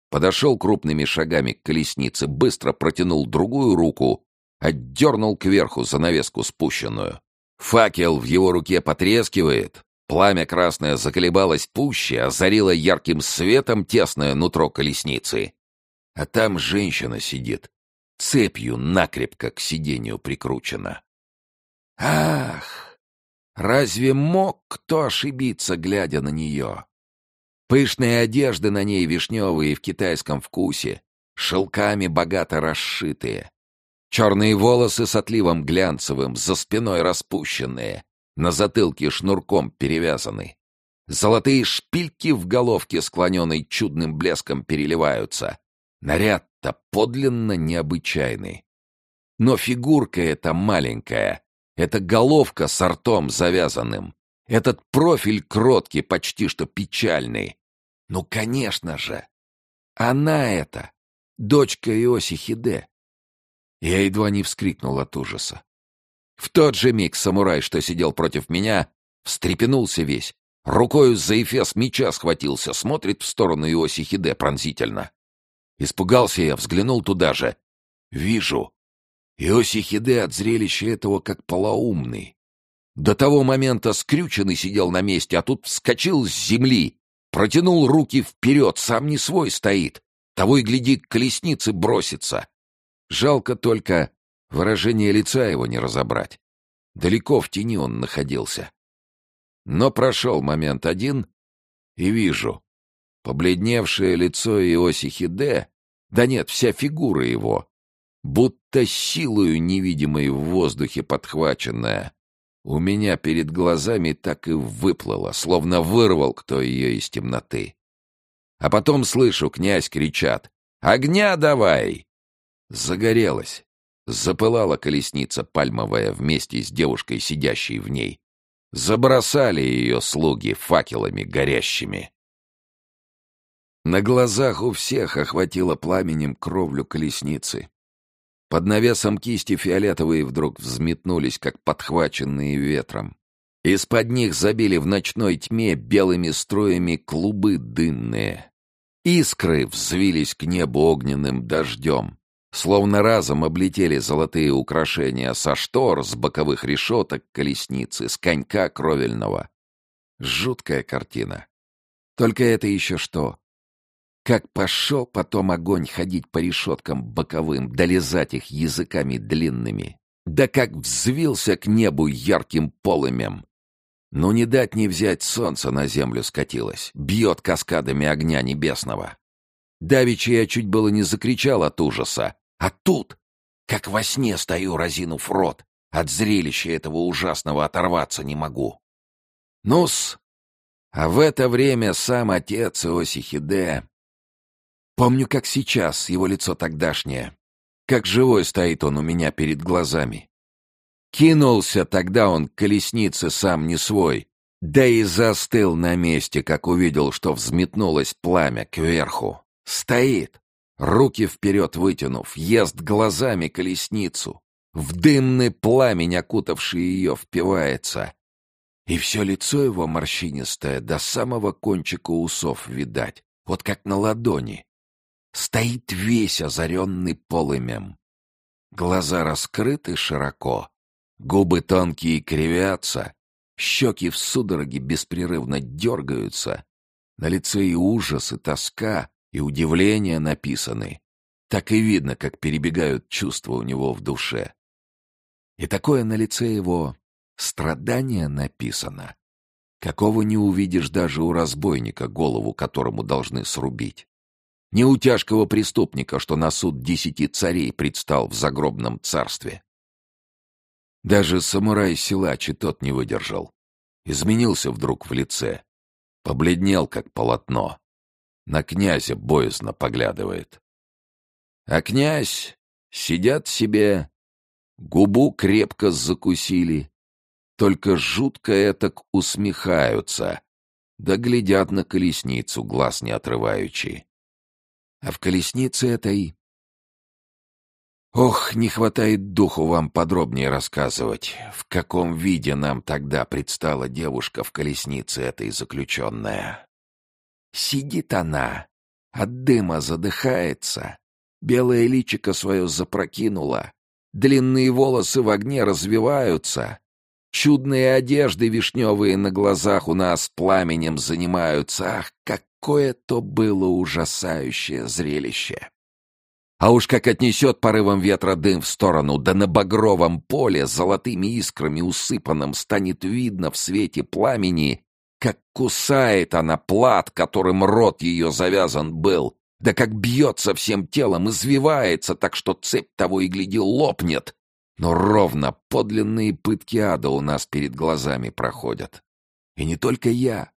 Speaker 1: подошел крупными шагами к колеснице, быстро протянул другую руку, отдернул кверху занавеску спущенную. Факел в его руке потрескивает, пламя красное заколебалось пуще, озарило ярким светом тесное нутро колесницы. А там женщина сидит, цепью накрепко к сиденью прикручена. Ах! Разве мог кто ошибиться, глядя на нее? Пышные одежды на ней вишневые в китайском вкусе, шелками богато расшитые. Черные волосы с отливом глянцевым, за спиной распущенные, на затылке шнурком перевязаны. Золотые шпильки в головке, склоненной чудным блеском, переливаются. Наряд-то подлинно необычайный. Но фигурка эта маленькая, эта головка с ртом завязанным, этот профиль кроткий, почти что печальный. Ну, конечно же, она это, дочка Иоси Хиде. Я едва не вскрикнул от ужаса. В тот же миг самурай, что сидел против меня, встрепенулся весь. Рукою за эфес меча схватился, смотрит в сторону Иоси Хиде пронзительно. Испугался я, взглянул туда же. Вижу. Иоси Хиде от зрелища этого как полоумный. До того момента скрюченный сидел на месте, а тут вскочил с земли, протянул руки вперед, сам не свой стоит. Того и гляди, к колеснице бросится. Жалко только выражение лица его не разобрать. Далеко в тени он находился. Но прошел момент один, и вижу. Побледневшее лицо Иосихи Д, да нет, вся фигура его, будто силою невидимой в воздухе подхваченная, у меня перед глазами так и выплыла, словно вырвал кто ее из темноты. А потом слышу, князь кричат «Огня давай!» Загорелась. Запылала колесница пальмовая вместе с девушкой, сидящей в ней. Забросали ее слуги факелами горящими. На глазах у всех охватило пламенем кровлю колесницы. Под навесом кисти фиолетовые вдруг взметнулись, как подхваченные ветром. Из-под них забили в ночной тьме белыми строями клубы дынные. Искры взвились к небу огненным дождем. Словно разом облетели золотые украшения со штор, с боковых решеток колесницы, с конька кровельного. Жуткая картина. Только это еще что? Как пошел потом огонь ходить по решеткам боковым, долезать их языками длинными. Да как взвился к небу ярким полымем. Ну не дать не взять солнце на землю скатилось, бьет каскадами огня небесного. Давичи я чуть было не закричал от ужаса, а тут, как во сне стою, разинув рот, от зрелища этого ужасного оторваться не могу. Ну-с, а в это время сам отец Иосихиде... Помню, как сейчас, его лицо тогдашнее. Как живой стоит он у меня перед глазами. Кинулся тогда он к колеснице сам не свой, да и застыл на месте, как увидел, что взметнулось пламя кверху. Стоит, Руки вперед вытянув, ест глазами колесницу. В дымный пламень, окутавший ее, впивается. И все лицо его морщинистое, до самого кончика усов видать, вот как на ладони. Стоит весь озаренный полымем. Глаза раскрыты широко, губы тонкие кривятся, щеки в судороге беспрерывно дергаются. На лице и ужас, и тоска, и удивление написаны. Так и видно, как перебегают чувства у него в душе. И такое на лице его страдание написано, какого не увидишь даже у разбойника, голову которому должны срубить. Не у тяжкого преступника, что на суд десяти царей предстал в загробном царстве. Даже самурай-силач и тот не выдержал. Изменился вдруг в лице. Побледнел, как полотно на князя боязно поглядывает. А князь сидят себе, губу крепко закусили, только жутко этак усмехаются, да глядят на колесницу, глаз не отрываючи. А в колеснице этой... Ох, не хватает духу вам подробнее рассказывать, в каком виде нам тогда предстала девушка в колеснице этой заключенная. Сидит она, от дыма задыхается, белое личико свое запрокинула, длинные волосы в огне развиваются, чудные одежды вишневые на глазах у нас пламенем занимаются. Ах, какое то было ужасающее зрелище! А уж как отнесет порывом ветра дым в сторону, да на багровом поле золотыми искрами усыпанным станет видно в свете пламени Как кусает она плат, которым рот ее завязан был, да как бьется всем телом, извивается, так что цепь того и гляди лопнет. Но ровно подлинные пытки ада у нас перед глазами проходят. И не только я.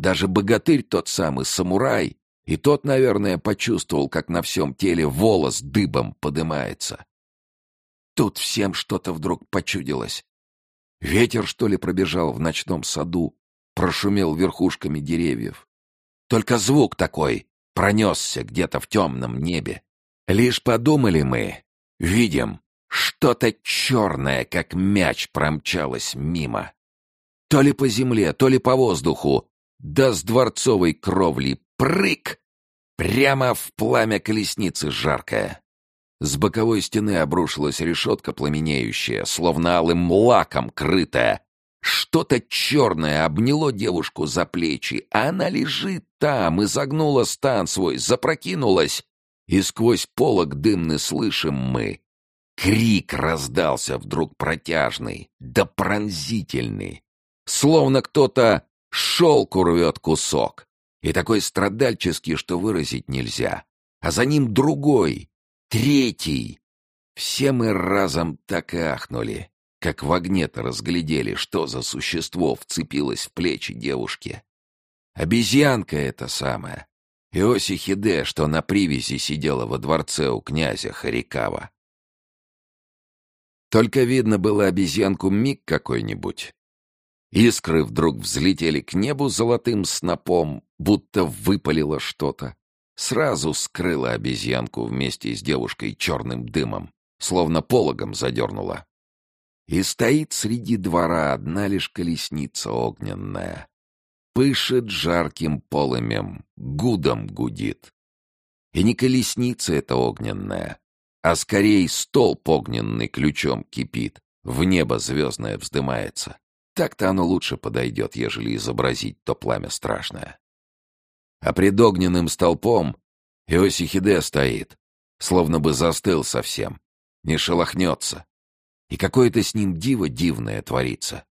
Speaker 1: Даже богатырь тот самый, самурай, и тот, наверное, почувствовал, как на всем теле волос дыбом подымается. Тут всем что-то вдруг почудилось. Ветер, что ли, пробежал в ночном саду, прошумел верхушками деревьев. Только звук такой пронесся где-то в темном небе. Лишь подумали мы, видим, что-то черное, как мяч, промчалось мимо. То ли по земле, то ли по воздуху, да с дворцовой кровли прыг! Прямо в пламя колесницы жаркое. С боковой стены обрушилась решетка пламенеющая, словно алым лаком крытая. Что-то черное обняло девушку за плечи, а она лежит там, изогнула стан свой, запрокинулась. И сквозь полог дымный слышим мы. Крик раздался вдруг протяжный, да пронзительный. Словно кто-то шелку рвет кусок. И такой страдальческий, что выразить нельзя. А за ним другой, третий. Все мы разом так и ахнули, как в огне-то разглядели, что за существо вцепилось в плечи девушки. Обезьянка это самая. Иоси Хиде, что на привязи сидела во дворце у князя Харикава. Только видно было обезьянку миг какой-нибудь, Искры вдруг взлетели к небу золотым снопом, будто выпалило что-то. Сразу скрыла обезьянку вместе с девушкой черным дымом, словно пологом задернула. И стоит среди двора одна лишь колесница огненная. Пышет жарким полымем, гудом гудит. И не колесница эта огненная, а скорее столб огненный ключом кипит, в небо звездное вздымается. Так-то оно лучше подойдет, ежели изобразить то пламя страшное. А пред огненным столпом Иосихиде стоит, словно бы застыл совсем, не шелохнется. И какое-то с ним диво дивное творится.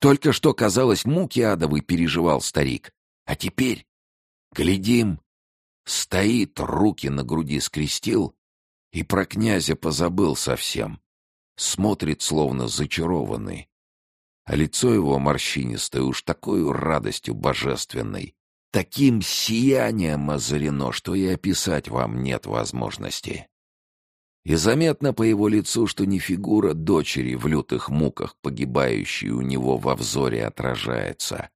Speaker 1: Только что, казалось, муки адовой переживал старик. А теперь, глядим, стоит, руки на груди скрестил и про князя позабыл совсем. Смотрит, словно зачарованный а лицо его морщинистое уж такой радостью божественной, таким сиянием озарено, что и описать вам нет возможности. И заметно по его лицу, что не фигура дочери в лютых муках, погибающей у него во взоре, отражается,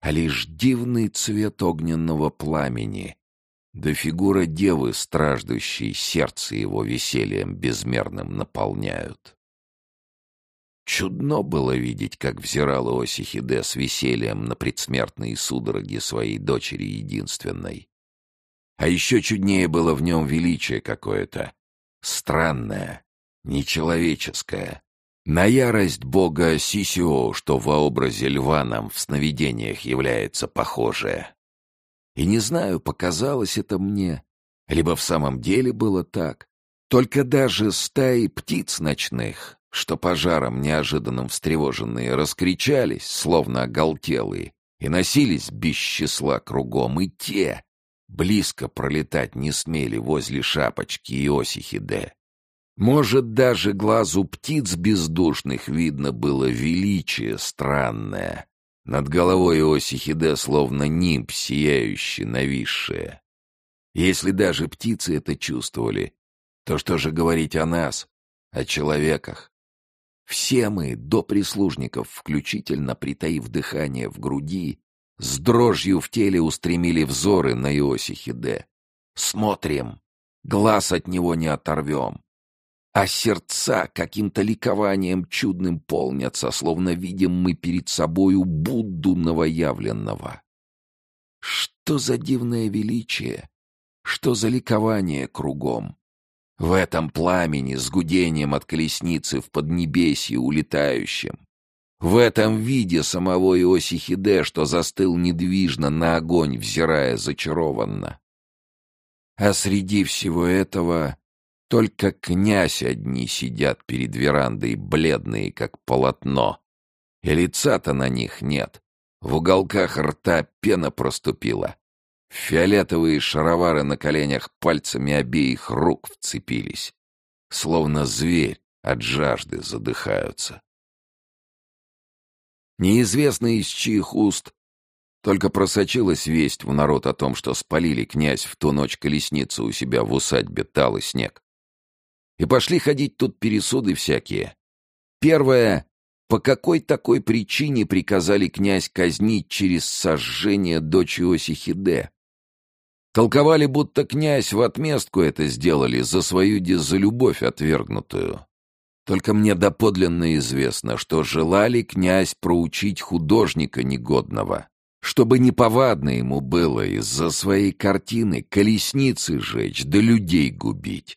Speaker 1: а лишь дивный цвет огненного пламени, да фигура девы, страждущей сердце его весельем безмерным наполняют. Чудно было видеть, как взирал Иосихиде с весельем на предсмертные судороги своей дочери единственной. А еще чуднее было в нем величие какое-то. Странное, нечеловеческое. На ярость бога Сисио, что во образе льва нам в сновидениях является похожее. И не знаю, показалось это мне, либо в самом деле было так. Только даже стаи птиц ночных что пожаром неожиданным встревоженные раскричались, словно оголтелые, и носились без числа кругом, и те близко пролетать не смели возле шапочки Иосихиде. Может, даже глазу птиц бездушных видно было величие странное. Над головой Иосихиде словно нимб сияющий, нависшее. Если даже птицы это чувствовали, то что же говорить о нас, о человеках? Все мы, до прислужников, включительно притаив дыхание в груди, с дрожью в теле устремили взоры на Иосихиде. Смотрим, глаз от него не оторвем. А сердца каким-то ликованием чудным полнятся, словно видим мы перед собою Будду новоявленного. Что за дивное величие! Что за ликование кругом! В этом пламени с гудением от колесницы в поднебесье улетающем. В этом виде самого Иосихиде, что застыл недвижно на огонь, взирая зачарованно. А среди всего этого только князь одни сидят перед верандой, бледные, как полотно. И лица-то на них нет. В уголках рта пена проступила. Фиолетовые шаровары на коленях пальцами обеих рук вцепились. Словно зверь от жажды задыхаются. Неизвестно из чьих уст только просочилась весть в народ о том, что спалили князь в ту ночь колесницу у себя в усадьбе Талый снег. И пошли ходить тут пересуды всякие. Первое — по какой такой причине приказали князь казнить через сожжение дочь Иосихиде? Толковали, будто князь в отместку это сделали за свою дезалюбовь отвергнутую. Только мне доподлинно известно, что желали князь проучить художника негодного, чтобы неповадно ему было из-за своей картины колесницы жечь да людей губить.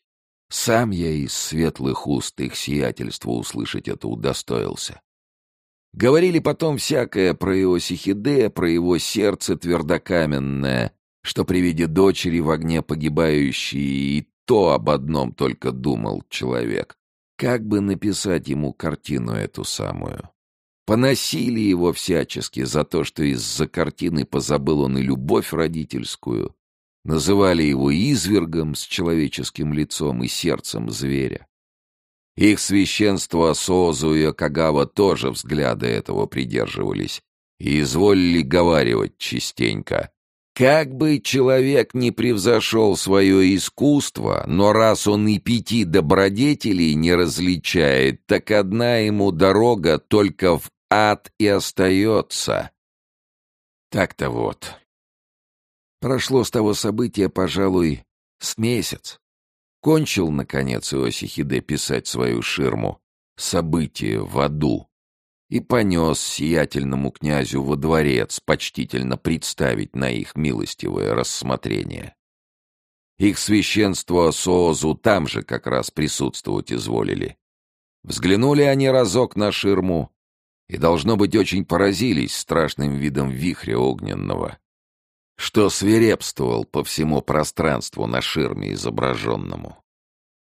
Speaker 1: Сам я из светлых уст их сиятельства услышать это удостоился. Говорили потом всякое про Иосихиде, про его сердце твердокаменное, что при виде дочери в огне погибающей и то об одном только думал человек. Как бы написать ему картину эту самую? Поносили его всячески за то, что из-за картины позабыл он и любовь родительскую. Называли его извергом с человеческим лицом и сердцем зверя. Их священство Созу и Акагава тоже взгляда этого придерживались и изволили говаривать частенько. Как бы человек не превзошел свое искусство, но раз он и пяти добродетелей не различает, так одна ему дорога только в ад и остается. Так-то вот. Прошло с того события, пожалуй, с месяц. Кончил, наконец, Иосихиде писать свою ширму «Событие в аду» и понес сиятельному князю во дворец почтительно представить на их милостивое рассмотрение. Их священство Соозу там же как раз присутствовать изволили. Взглянули они разок на ширму и, должно быть, очень поразились страшным видом вихря огненного, что свирепствовал по всему пространству на ширме изображенному.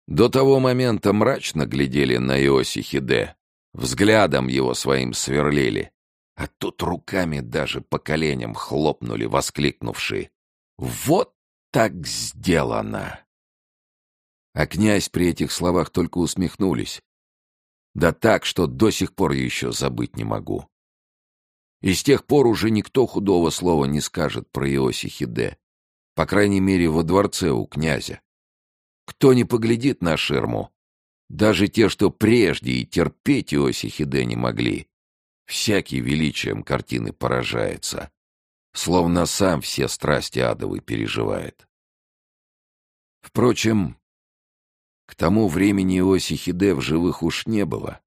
Speaker 1: До того момента мрачно глядели на Иосихиде, Взглядом его своим сверлили. А тут руками даже по коленям хлопнули, воскликнувшие. «Вот так сделано!» А князь при этих словах только усмехнулись. Да так, что до сих пор еще забыть не могу. И с тех пор уже никто худого слова не скажет про Иосихиде. По крайней мере, во дворце у князя. Кто не поглядит на ширму, даже те, что прежде и терпеть Иосихиде не могли, всякий величием картины поражается, словно сам все страсти адовы переживает. Впрочем, к тому времени Иосихиде в живых уж не было.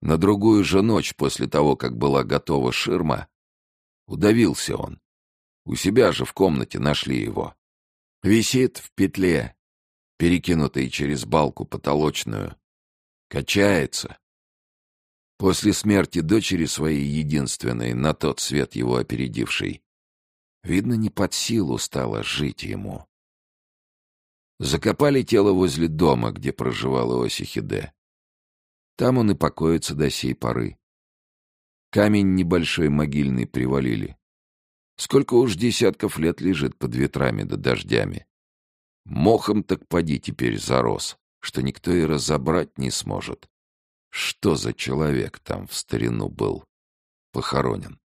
Speaker 1: На другую же ночь после того, как была готова ширма, удавился он. У себя же в комнате нашли его. Висит в петле, перекинутый через балку потолочную. Качается. После смерти дочери своей единственной, на тот свет его опередившей, видно, не под силу стало жить ему. Закопали тело возле дома, где проживал Иосихиде. Там он и покоится до сей поры. Камень небольшой могильный привалили. Сколько уж десятков лет лежит под ветрами да дождями. Мохом так поди теперь зарос, что никто и разобрать не сможет. Что за человек там в старину был? Похоронен.